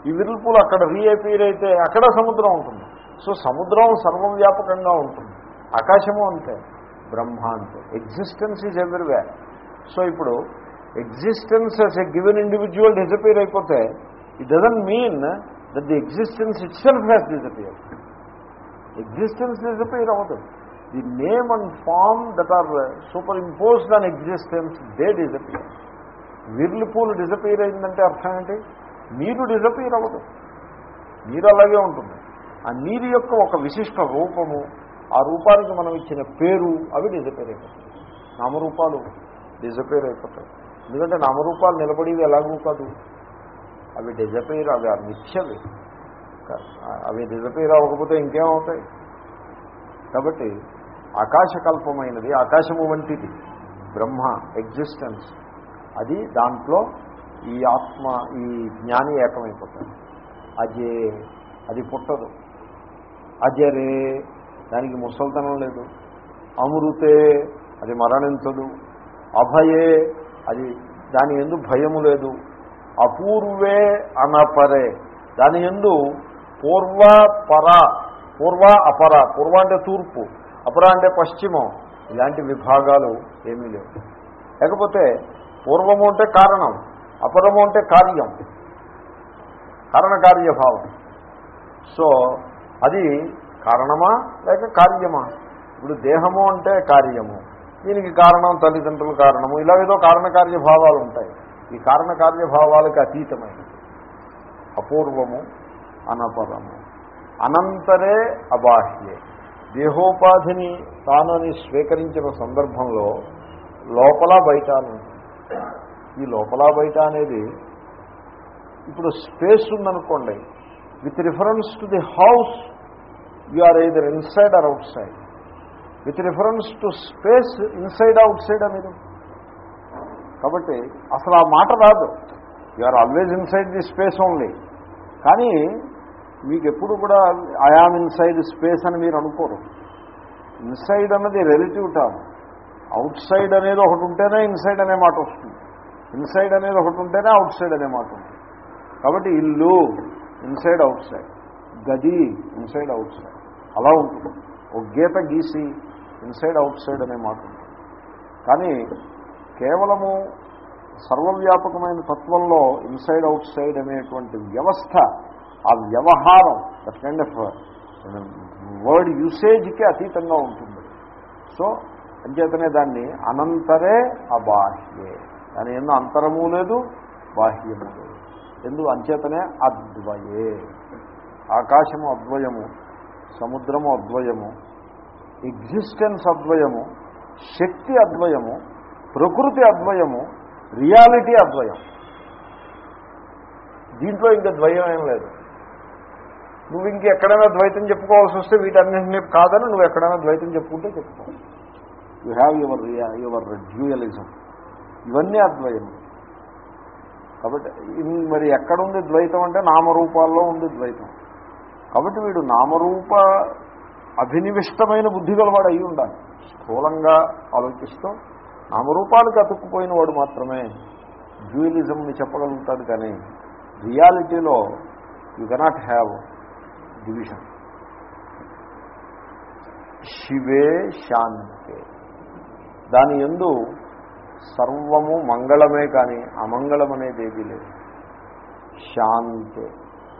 ఈ విర్లిపూలు అక్కడ రీఅపీర్ అయితే అక్కడ సముద్రం ఉంటుంది. సో సముద్రం సర్వవ్యాపకంగా ఉంటుంది. ఆకాశము అంతే. బ్రహ్మ అంటే. ఎగ్జిస్టెన్స్ ఈజ్ ఎవ్రీవేర్ సో ఇప్పుడు existence as a given individual disappear అయిపోతే it doesn't mean that the existence itself has disappear existence disappear అవ్వదు the name and form that are superimposed on existence they disappear whirlpool disappear అయిందంటే అర్థం ఏంటి? నీరు disappear అవ్వదు నీరు అలాగే ఉంటుంది. ఆ నీరు యొక్క ఒక విశిష్ట రూపము ఆ రూపానికి మనం ఇచ్చిన పేరు అవి డిజపేర్ అయిపోతాయి నామరూపాలు డిజపేర్ అయిపోతాయి ఎందుకంటే నామరూపాలు నిలబడేవి ఎలాగూ కాదు. అవి డిజపేర్ అవి మిథ్యవి అవి డిజపేర్ అవ్వకపోతే ఇంకేమవుతాయి? కాబట్టి ఆకాశకల్పమైనది ఆకాశము వంటిది బ్రహ్మ ఎగ్జిస్టెన్స్ అది దాంట్లో ఈ ఆత్మ ఈ జ్ఞాని ఏకమైపోతాడు. అజే అది పుట్టదు. అజరే దానికి ముసల్తనం లేదు. అమృతే అది మరణించదు. అభయే అది దాని ఎందు భయము లేదు. అపూర్వే అనపరే. దాని ఎందు పూర్వ పర పూర్వ అపర పూర్వ అంటే తూర్పు అపర అంటే పశ్చిమం ఇలాంటి విభాగాలు ఏమీ లేవు. లేకపోతే పూర్వము అంటే కారణం అపరము అంటే కార్యం కారణకార్యభావం. సో అది కారణమా లేక కార్యమా? ఇప్పుడు దేహము అంటే కార్యము. దీనికి కారణం తల్లిదండ్రుల కారణము. ఇలా ఏదో కారణకార్యభావాలు ఉంటాయి ఈ కారణకార్యభావాలకు అతీతమైన అపూర్వము అనపరము అనంతరే అబాహ్యే. దేహోపాధిని తానని స్వీకరించిన సందర్భంలో లోపల బయట ఈ లోపల బయట అనేది ఇప్పుడు స్పేస్ ఉందనుకోండి. With reference to the house you are either inside or outside with reference to space inside outside అనేది కాబట్టి అసలు ఆ మాట రాదు. You are always inside the space only కానీ మీకు ఎప్పుడు కూడా ఐఆమ్ ఇన్సైడ్ స్పేస్ అని మీరు అనుకోరు. ఇన్సైడ్ అన్నది రిలేటివ్ టర్మ్ అవుట్ సైడ్ అనేది ఒకటి ఉంటేనే ఇన్సైడ్ అనే మాట వస్తుంది. ఇన్సైడ్ అనేది ఒకటి ఉంటేనే అవుట్ సైడ్ అనే మాట ఉంటుంది కాబట్టి ఇల్లు ఇన్సైడ్ అవుట్ సైడ్ గది ఇన్సైడ్ అవుట్ సైడ్ అలా ఉంటుంది. ఒక గీత గీసి ఇన్సైడ్ అవుట్ సైడ్ అనే మాట ఉంటుంది. కానీ కేవలము సర్వవ్యాపకమైన తత్వంలో ఇన్సైడ్ అవుట్ సైడ్ అనేటువంటి వ్యవస్థ ఆ వ్యవహారం దట్ కైండ్ ఆఫ్ వర్డ్ యూసేజ్కి అతీతంగా ఉంటుంది. సో అంచేతనే దాన్ని అనంతరే అబాహ్యే. దాని ఎన్నో అంతరము లేదు బాహ్యము లేదు. ఎందుకు అంచేతనే అద్వయే. ఆకాశము అద్వయము. సముద్రము అద్వయము ఎగ్జిస్టెన్స్ అద్వయము శక్తి అద్వయము ప్రకృతి అద్వయము రియాలిటీ అద్వయం. దీంట్లో ఇంకా ద్వయం ఏం లేదు. నువ్వు ఇంకెక్కడైనా ద్వైతం చెప్పుకోవాల్సి వస్తే వీటన్నింటినీ కాదని నువ్వు ఎక్కడైనా ద్వైతం చెప్పుకుంటే చెప్పుకో. You have your your dualism ఇవన్నీ అద్వయం. కాబట్టి మరి ఎక్కడుంది ద్వైతం అంటే నామరూపాల్లో ఉంది ద్వైతం. కాబట్టి వీడు నామరూప అభినివిష్టమైన బుద్ధి గలవాడు అయి ఉండాలి. స్థూలంగా ఆలోచిస్తూ నామరూపాలకు అతుక్కుపోయిన వాడు మాత్రమే డ్యూయలిజంని చెప్పగలుగుతాడు కానీ రియాలిటీలో యు కెనాట్ హ్యావ్ డివిజన్. శివే శాంతే. దాని ఎందు సర్వము మంగళమే కానీ అమంగళం అనేది ఏదీ లేదు. శాంతే.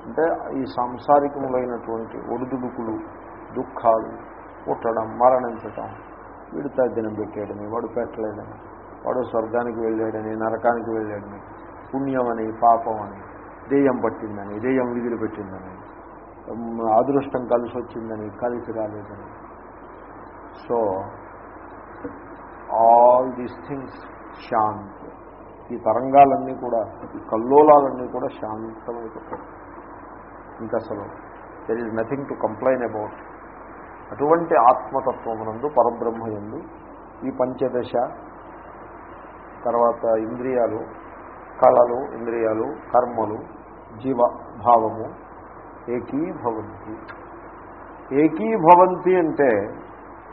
అంటే ఈ సాంసారికములైనటువంటి ఒడిదుడుకులు దుఃఖాలు పుట్టడం మరణించటం వీడు తగ్గిన పెట్టాడని వాడు పెట్టలేడని వాడు స్వర్గానికి వెళ్ళాడని నరకానికి వెళ్ళాడని పుణ్యమని పాపమని దేయం పట్టిందని దేయం విధులు పెట్టిందని అదృష్టం కలిసి వచ్చిందని కలిసి రాలేదని. సో ఆల్ దీస్ థింగ్స్ శాంతి. ఈ తరంగాలన్నీ కూడా ఈ కల్లోలాలన్నీ కూడా శాంతమైపోతాయి. ఇంకా అసలు there is nothing to complain about అటువంటి ఆత్మతత్వమునందు పరబ్రహ్మయందు ఈ పంచదశ తర్వాత ఇంద్రియాలు కళలు ఇంద్రియాలు కర్మలు జీవ భావము ఏకీభవంతి. ఏకీభవంతి అంటే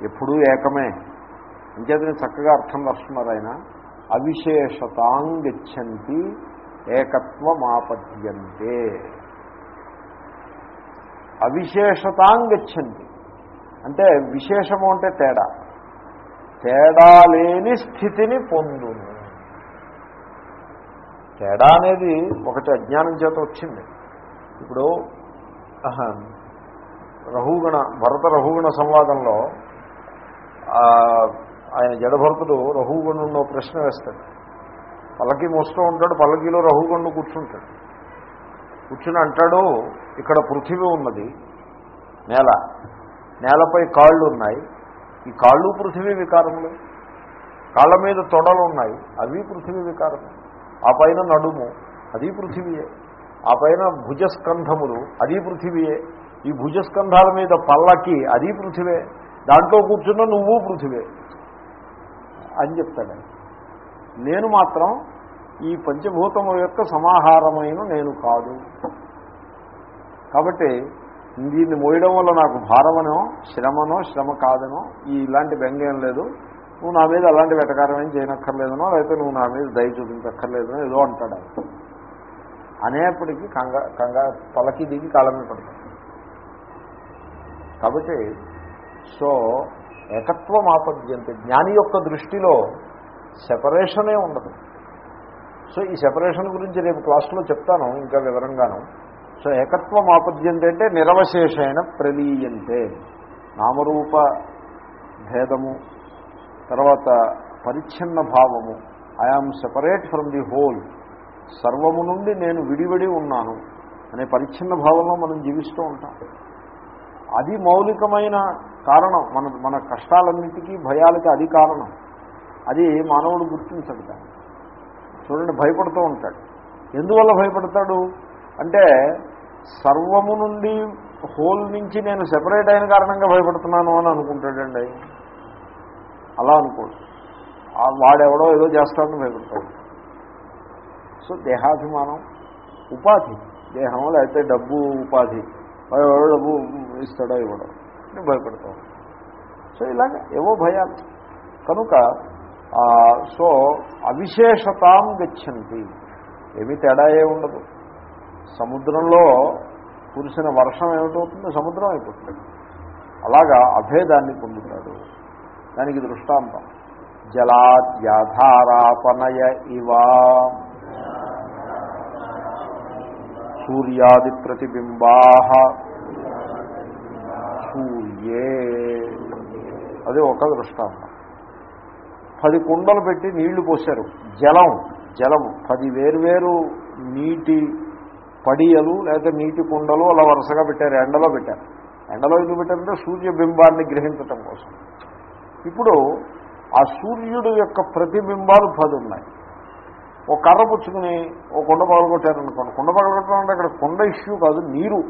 ఎప్పుడూ ఏకమే. ఇంకేతనే చక్కగా అర్థం రాస్తున్నారు ఆయన. అవిశేషతాంగచ్చంతి ఏకత్వమాపద్యంతే. అవిశేషతాంగచ్చింది అంటే విశేషము అంటే తేడా. తేడా లేని స్థితిని పొందును. తేడా అనేది ఒకటి అజ్ఞానం చేత వచ్చింది. ఇప్పుడు రహుగుణ రహుగణ భరత రహుగణ సంవాదంలో ఆయన జడభరతుడు రఘుగొండు ప్రశ్న వేస్తాడు. పల్లకి మోస్తూ ఉంటాడు పల్లకిలో రహుగుణ్ణు కూర్చుంటాడు. కూర్చుని అంటాడు ఇక్కడ పృథివీ ఉన్నది నేల. నేలపై కాళ్ళు ఉన్నాయి. ఈ కాళ్ళు పృథివీ వికారములు. కాళ్ళ మీద తొడలు ఉన్నాయి. అవి పృథివీ వికారము. ఆ పైన నడుము అది పృథివీయే. ఆ పైన భుజస్కంధములు అది పృథివీయే. ఈ భుజస్కంధాల మీద పల్లకి అది పృథివే. దాంట్లో కూర్చున్న నువ్వు పృథివే. అని చెప్తాడు నేను మాత్రం ఈ పంచభూతము యొక్క సమాహారమైన నేను కాదు. కాబట్టి దీన్ని మోయడం వల్ల నాకు భారమనో శ్రమనో శ్రమ కాదనో ఈ ఇలాంటి బెంగేం లేదు. నువ్వు నా మీద అలాంటి వెటకారం ఏం చేయనక్కర్లేదనో లేకపోతే నువ్వు నా మీద దయ చూపించక్కర్లేదనో ఏదో అంటాడు అనేప్పటికీ కంగా కంగా పలకి దిగి కాలమే మీద పడతాడు. కాబట్టి సో ఏకత్వం ఆపద్యంతే జ్ఞాని యొక్క దృష్టిలో సెపరేషనే ఉండదు. సో ఈ సెపరేషన్ గురించి రేపు క్లాస్లో చెప్తాను ఇంకా వివరంగాను. సో ఏకత్వం ఆపద్యంతే అంటే నిరవశేషమైన ప్రలీయంతే. నామరూప భేదము తర్వాత పరిచ్ఛిన్న భావము. I am separate from the whole సర్వము నుండి నేను విడివిడి ఉన్నాను అనే పరిచ్ఛిన్న భావంలో మనం జీవిస్తూ ఉంటాం. అది మౌలికమైన కారణం. మన మన కష్టాలన్నిటికీ భయాలకి అది కారణం. అది మానవుడు గుర్తించడు చూడండి భయపడుతూ ఉంటాడు. ఎందువల్ల భయపడతాడు? అంటే సర్వము నుండి హోల్ నుంచి నేను సెపరేట్ అయిన కారణంగా భయపడుతున్నాను అని అనుకుంటాడండి అలా అనుకోడు. వాడెవడో ఏదో చేస్తాడని భయపడతాడు. సో దేహాభిమానం ఉపాధి. దేహం లేకపోతే డబ్బు ఉపాధి. వాడు ఎవడో డబ్బు ఇస్తాడో ఇవ్వడో అని భయపడతాం సో ఇలాగ ఏవో భయాలు. కనుక సో అవిశేషతాం గచ్చంతి. ఏమీ తేడా ఏ ఉండదు. సముద్రంలో కురిసిన వర్షం ఏమిటవుతుంది సముద్రం అయిపోతుంది. అలాగా అభేదాన్ని పొందుతాడు. దానికి దృష్టాంతం. జలాద్యాధారాపనయ ఇవా. సూర్యాది ప్రతిబింబా. సూర్యే. అది ఒక దృష్టాంతం. పది కుండలు పెట్టి నీళ్ళు పోశారు. జలం జలం. పది వేరువేరు నీటి పడియలు లేదా నీటి కుండలు అలా వరుసగా పెట్టారు ఎండలో పెట్టారు. ఎండలో ఎందుకు పెట్టారంటే సూర్యబింబాన్ని గ్రహించటం కోసం. ఇప్పుడు ఆ సూర్యుడు యొక్క ప్రతిబింబాలు పది ఉన్నాయి ఒక కర్ర పుచ్చుకుని ఓ కుండ పగలగొట్టారనుకోండి. కుండ పగలగొట్టడం అంటే అక్కడ కుండ ఇష్యూ కాదు నీరు.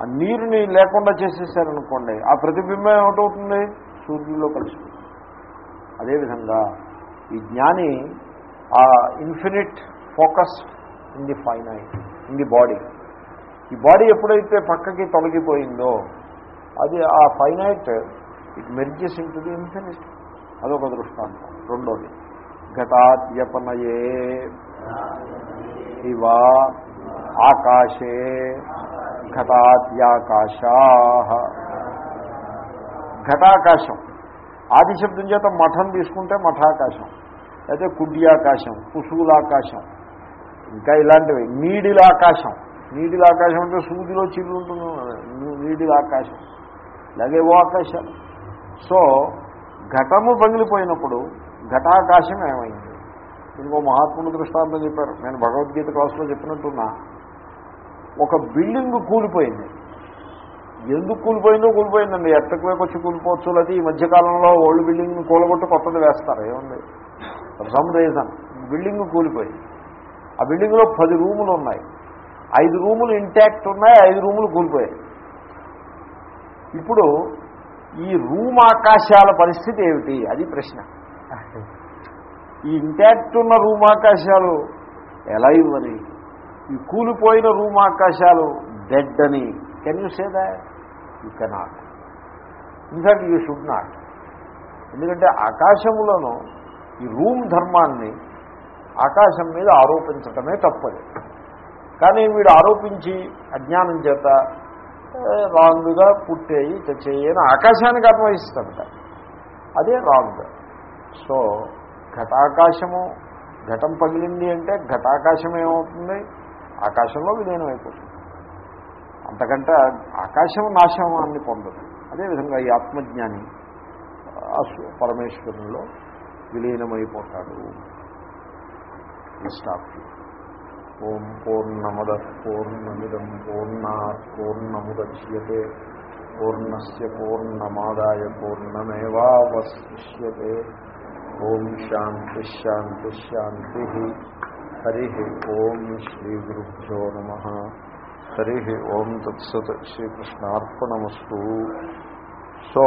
ఆ నీరుని లేకుండా చేసేసారనుకోండి ఆ ప్రతిబింబం ఏమిటవుతుంది సూర్యుల్లో కలిసిపోతుంది. అదేవిధంగా ఈ జ్ఞాని ఆ infinite focus in the finite in the body. ఈ బాడీ ఎప్పుడైతే పక్కకి తొలగిపోయిందో అది ఆ finite it merges into the infinite. అదొక దృష్టాంతం రెండోది. ఘటాద్యపనయే ఇవా ఆకాశే ఘటాద్యాకాశా. ఘటాకాశం. ఆదిశబ్దం చేత మఠం తీసుకుంటే మఠాకాశం అయితే కుడ్యాకాశం కుసుగులాకాశం ఇంకా ఇలాంటివి. నీడిల ఆకాశం. నీడిల ఆకాశం అంటే సూదిలో చిల్లు ఉంటుంది. నీడిల ఆకాశం. ఇలాగేవో ఆకాశాలు సో ఘటము పగిలిపోయినప్పుడు ఘటాకాశం ఏమైంది? ఇంకో మహాత్ముడు దృష్టాంతం చెప్పారు. నేను భగవద్గీత క్లాసులో చెప్పినట్టున్నా. ఒక బిల్డింగ్ కూలిపోయింది. ఎందుకు కూలిపోయిందో కూలిపోయిందండి. ఎట్టకు వైపు వచ్చి కూలిపోవచ్చు లేదా ఈ మధ్యకాలంలో ఓల్డ్ బిల్డింగ్ కూలగొట్టి కొత్తది వేస్తారు. ఏముంది? Some reason. బిల్డింగ్ కూలిపోయింది. ఆ బిల్డింగ్లో పది రూములు ఉన్నాయి. ఐదు రూములు ఇంటాక్ట్ ఉన్నాయి ఐదు రూములు కూలిపోయాయి. ఇప్పుడు ఈ రూమ్ ఆకాశాల పరిస్థితి ఏమిటి? అది ప్రశ్న. ఈ ఇంటాక్ట్ ఉన్న రూమ్ ఆకాశాలు ఎలా ఇవ్వని ఈ కూలిపోయిన రూమ్ ఆకాశాలు డెడ్ అని. Can you say that you cannot in fact you should not ఎందుకంటే ఆకాశములను ఈ రూమ్ ధర్మాన్ని ఆకాశం మీద ఆరోపించటమే తప్పది. కానీ వీడు ఆరోపించి అజ్ఞానం చేత రాంగ్గా పుట్టేయి తెచ్చేయి అని ఆకాశానికి అన్వయిస్తాడట. అదే రాంగ్. సో ఘటాకాశము ఘటం పగిలింది అంటే ఘటాకాశం ఏమవుతుంది? ఆకాశంలో విలీనం అయిపోతుంది. అంతకంటే ఆకాశం నాశమాన్ని పొందదు. అదేవిధంగా ఈ ఆత్మజ్ఞాని పరమేశ్వరుల్లో విలీనమైపోతాడు. సు- పరమేశ్వరునిలో విలీనమైపోతాడు స్టాప్ ఓం పూర్ణమద పూర్ణమిదం పూర్ణా పూర్ణముద్యే పూర్ణస్ పూర్ణమాదాయ పూర్ణమేవాశిష్యే ఓం శాంతి శాంతి శాంతి. హరి ఓం శ్రీ గురుభ్యో నమ. హరి ఓం తత్సత్ శ్రీకృష్ణార్పణమస్తు సో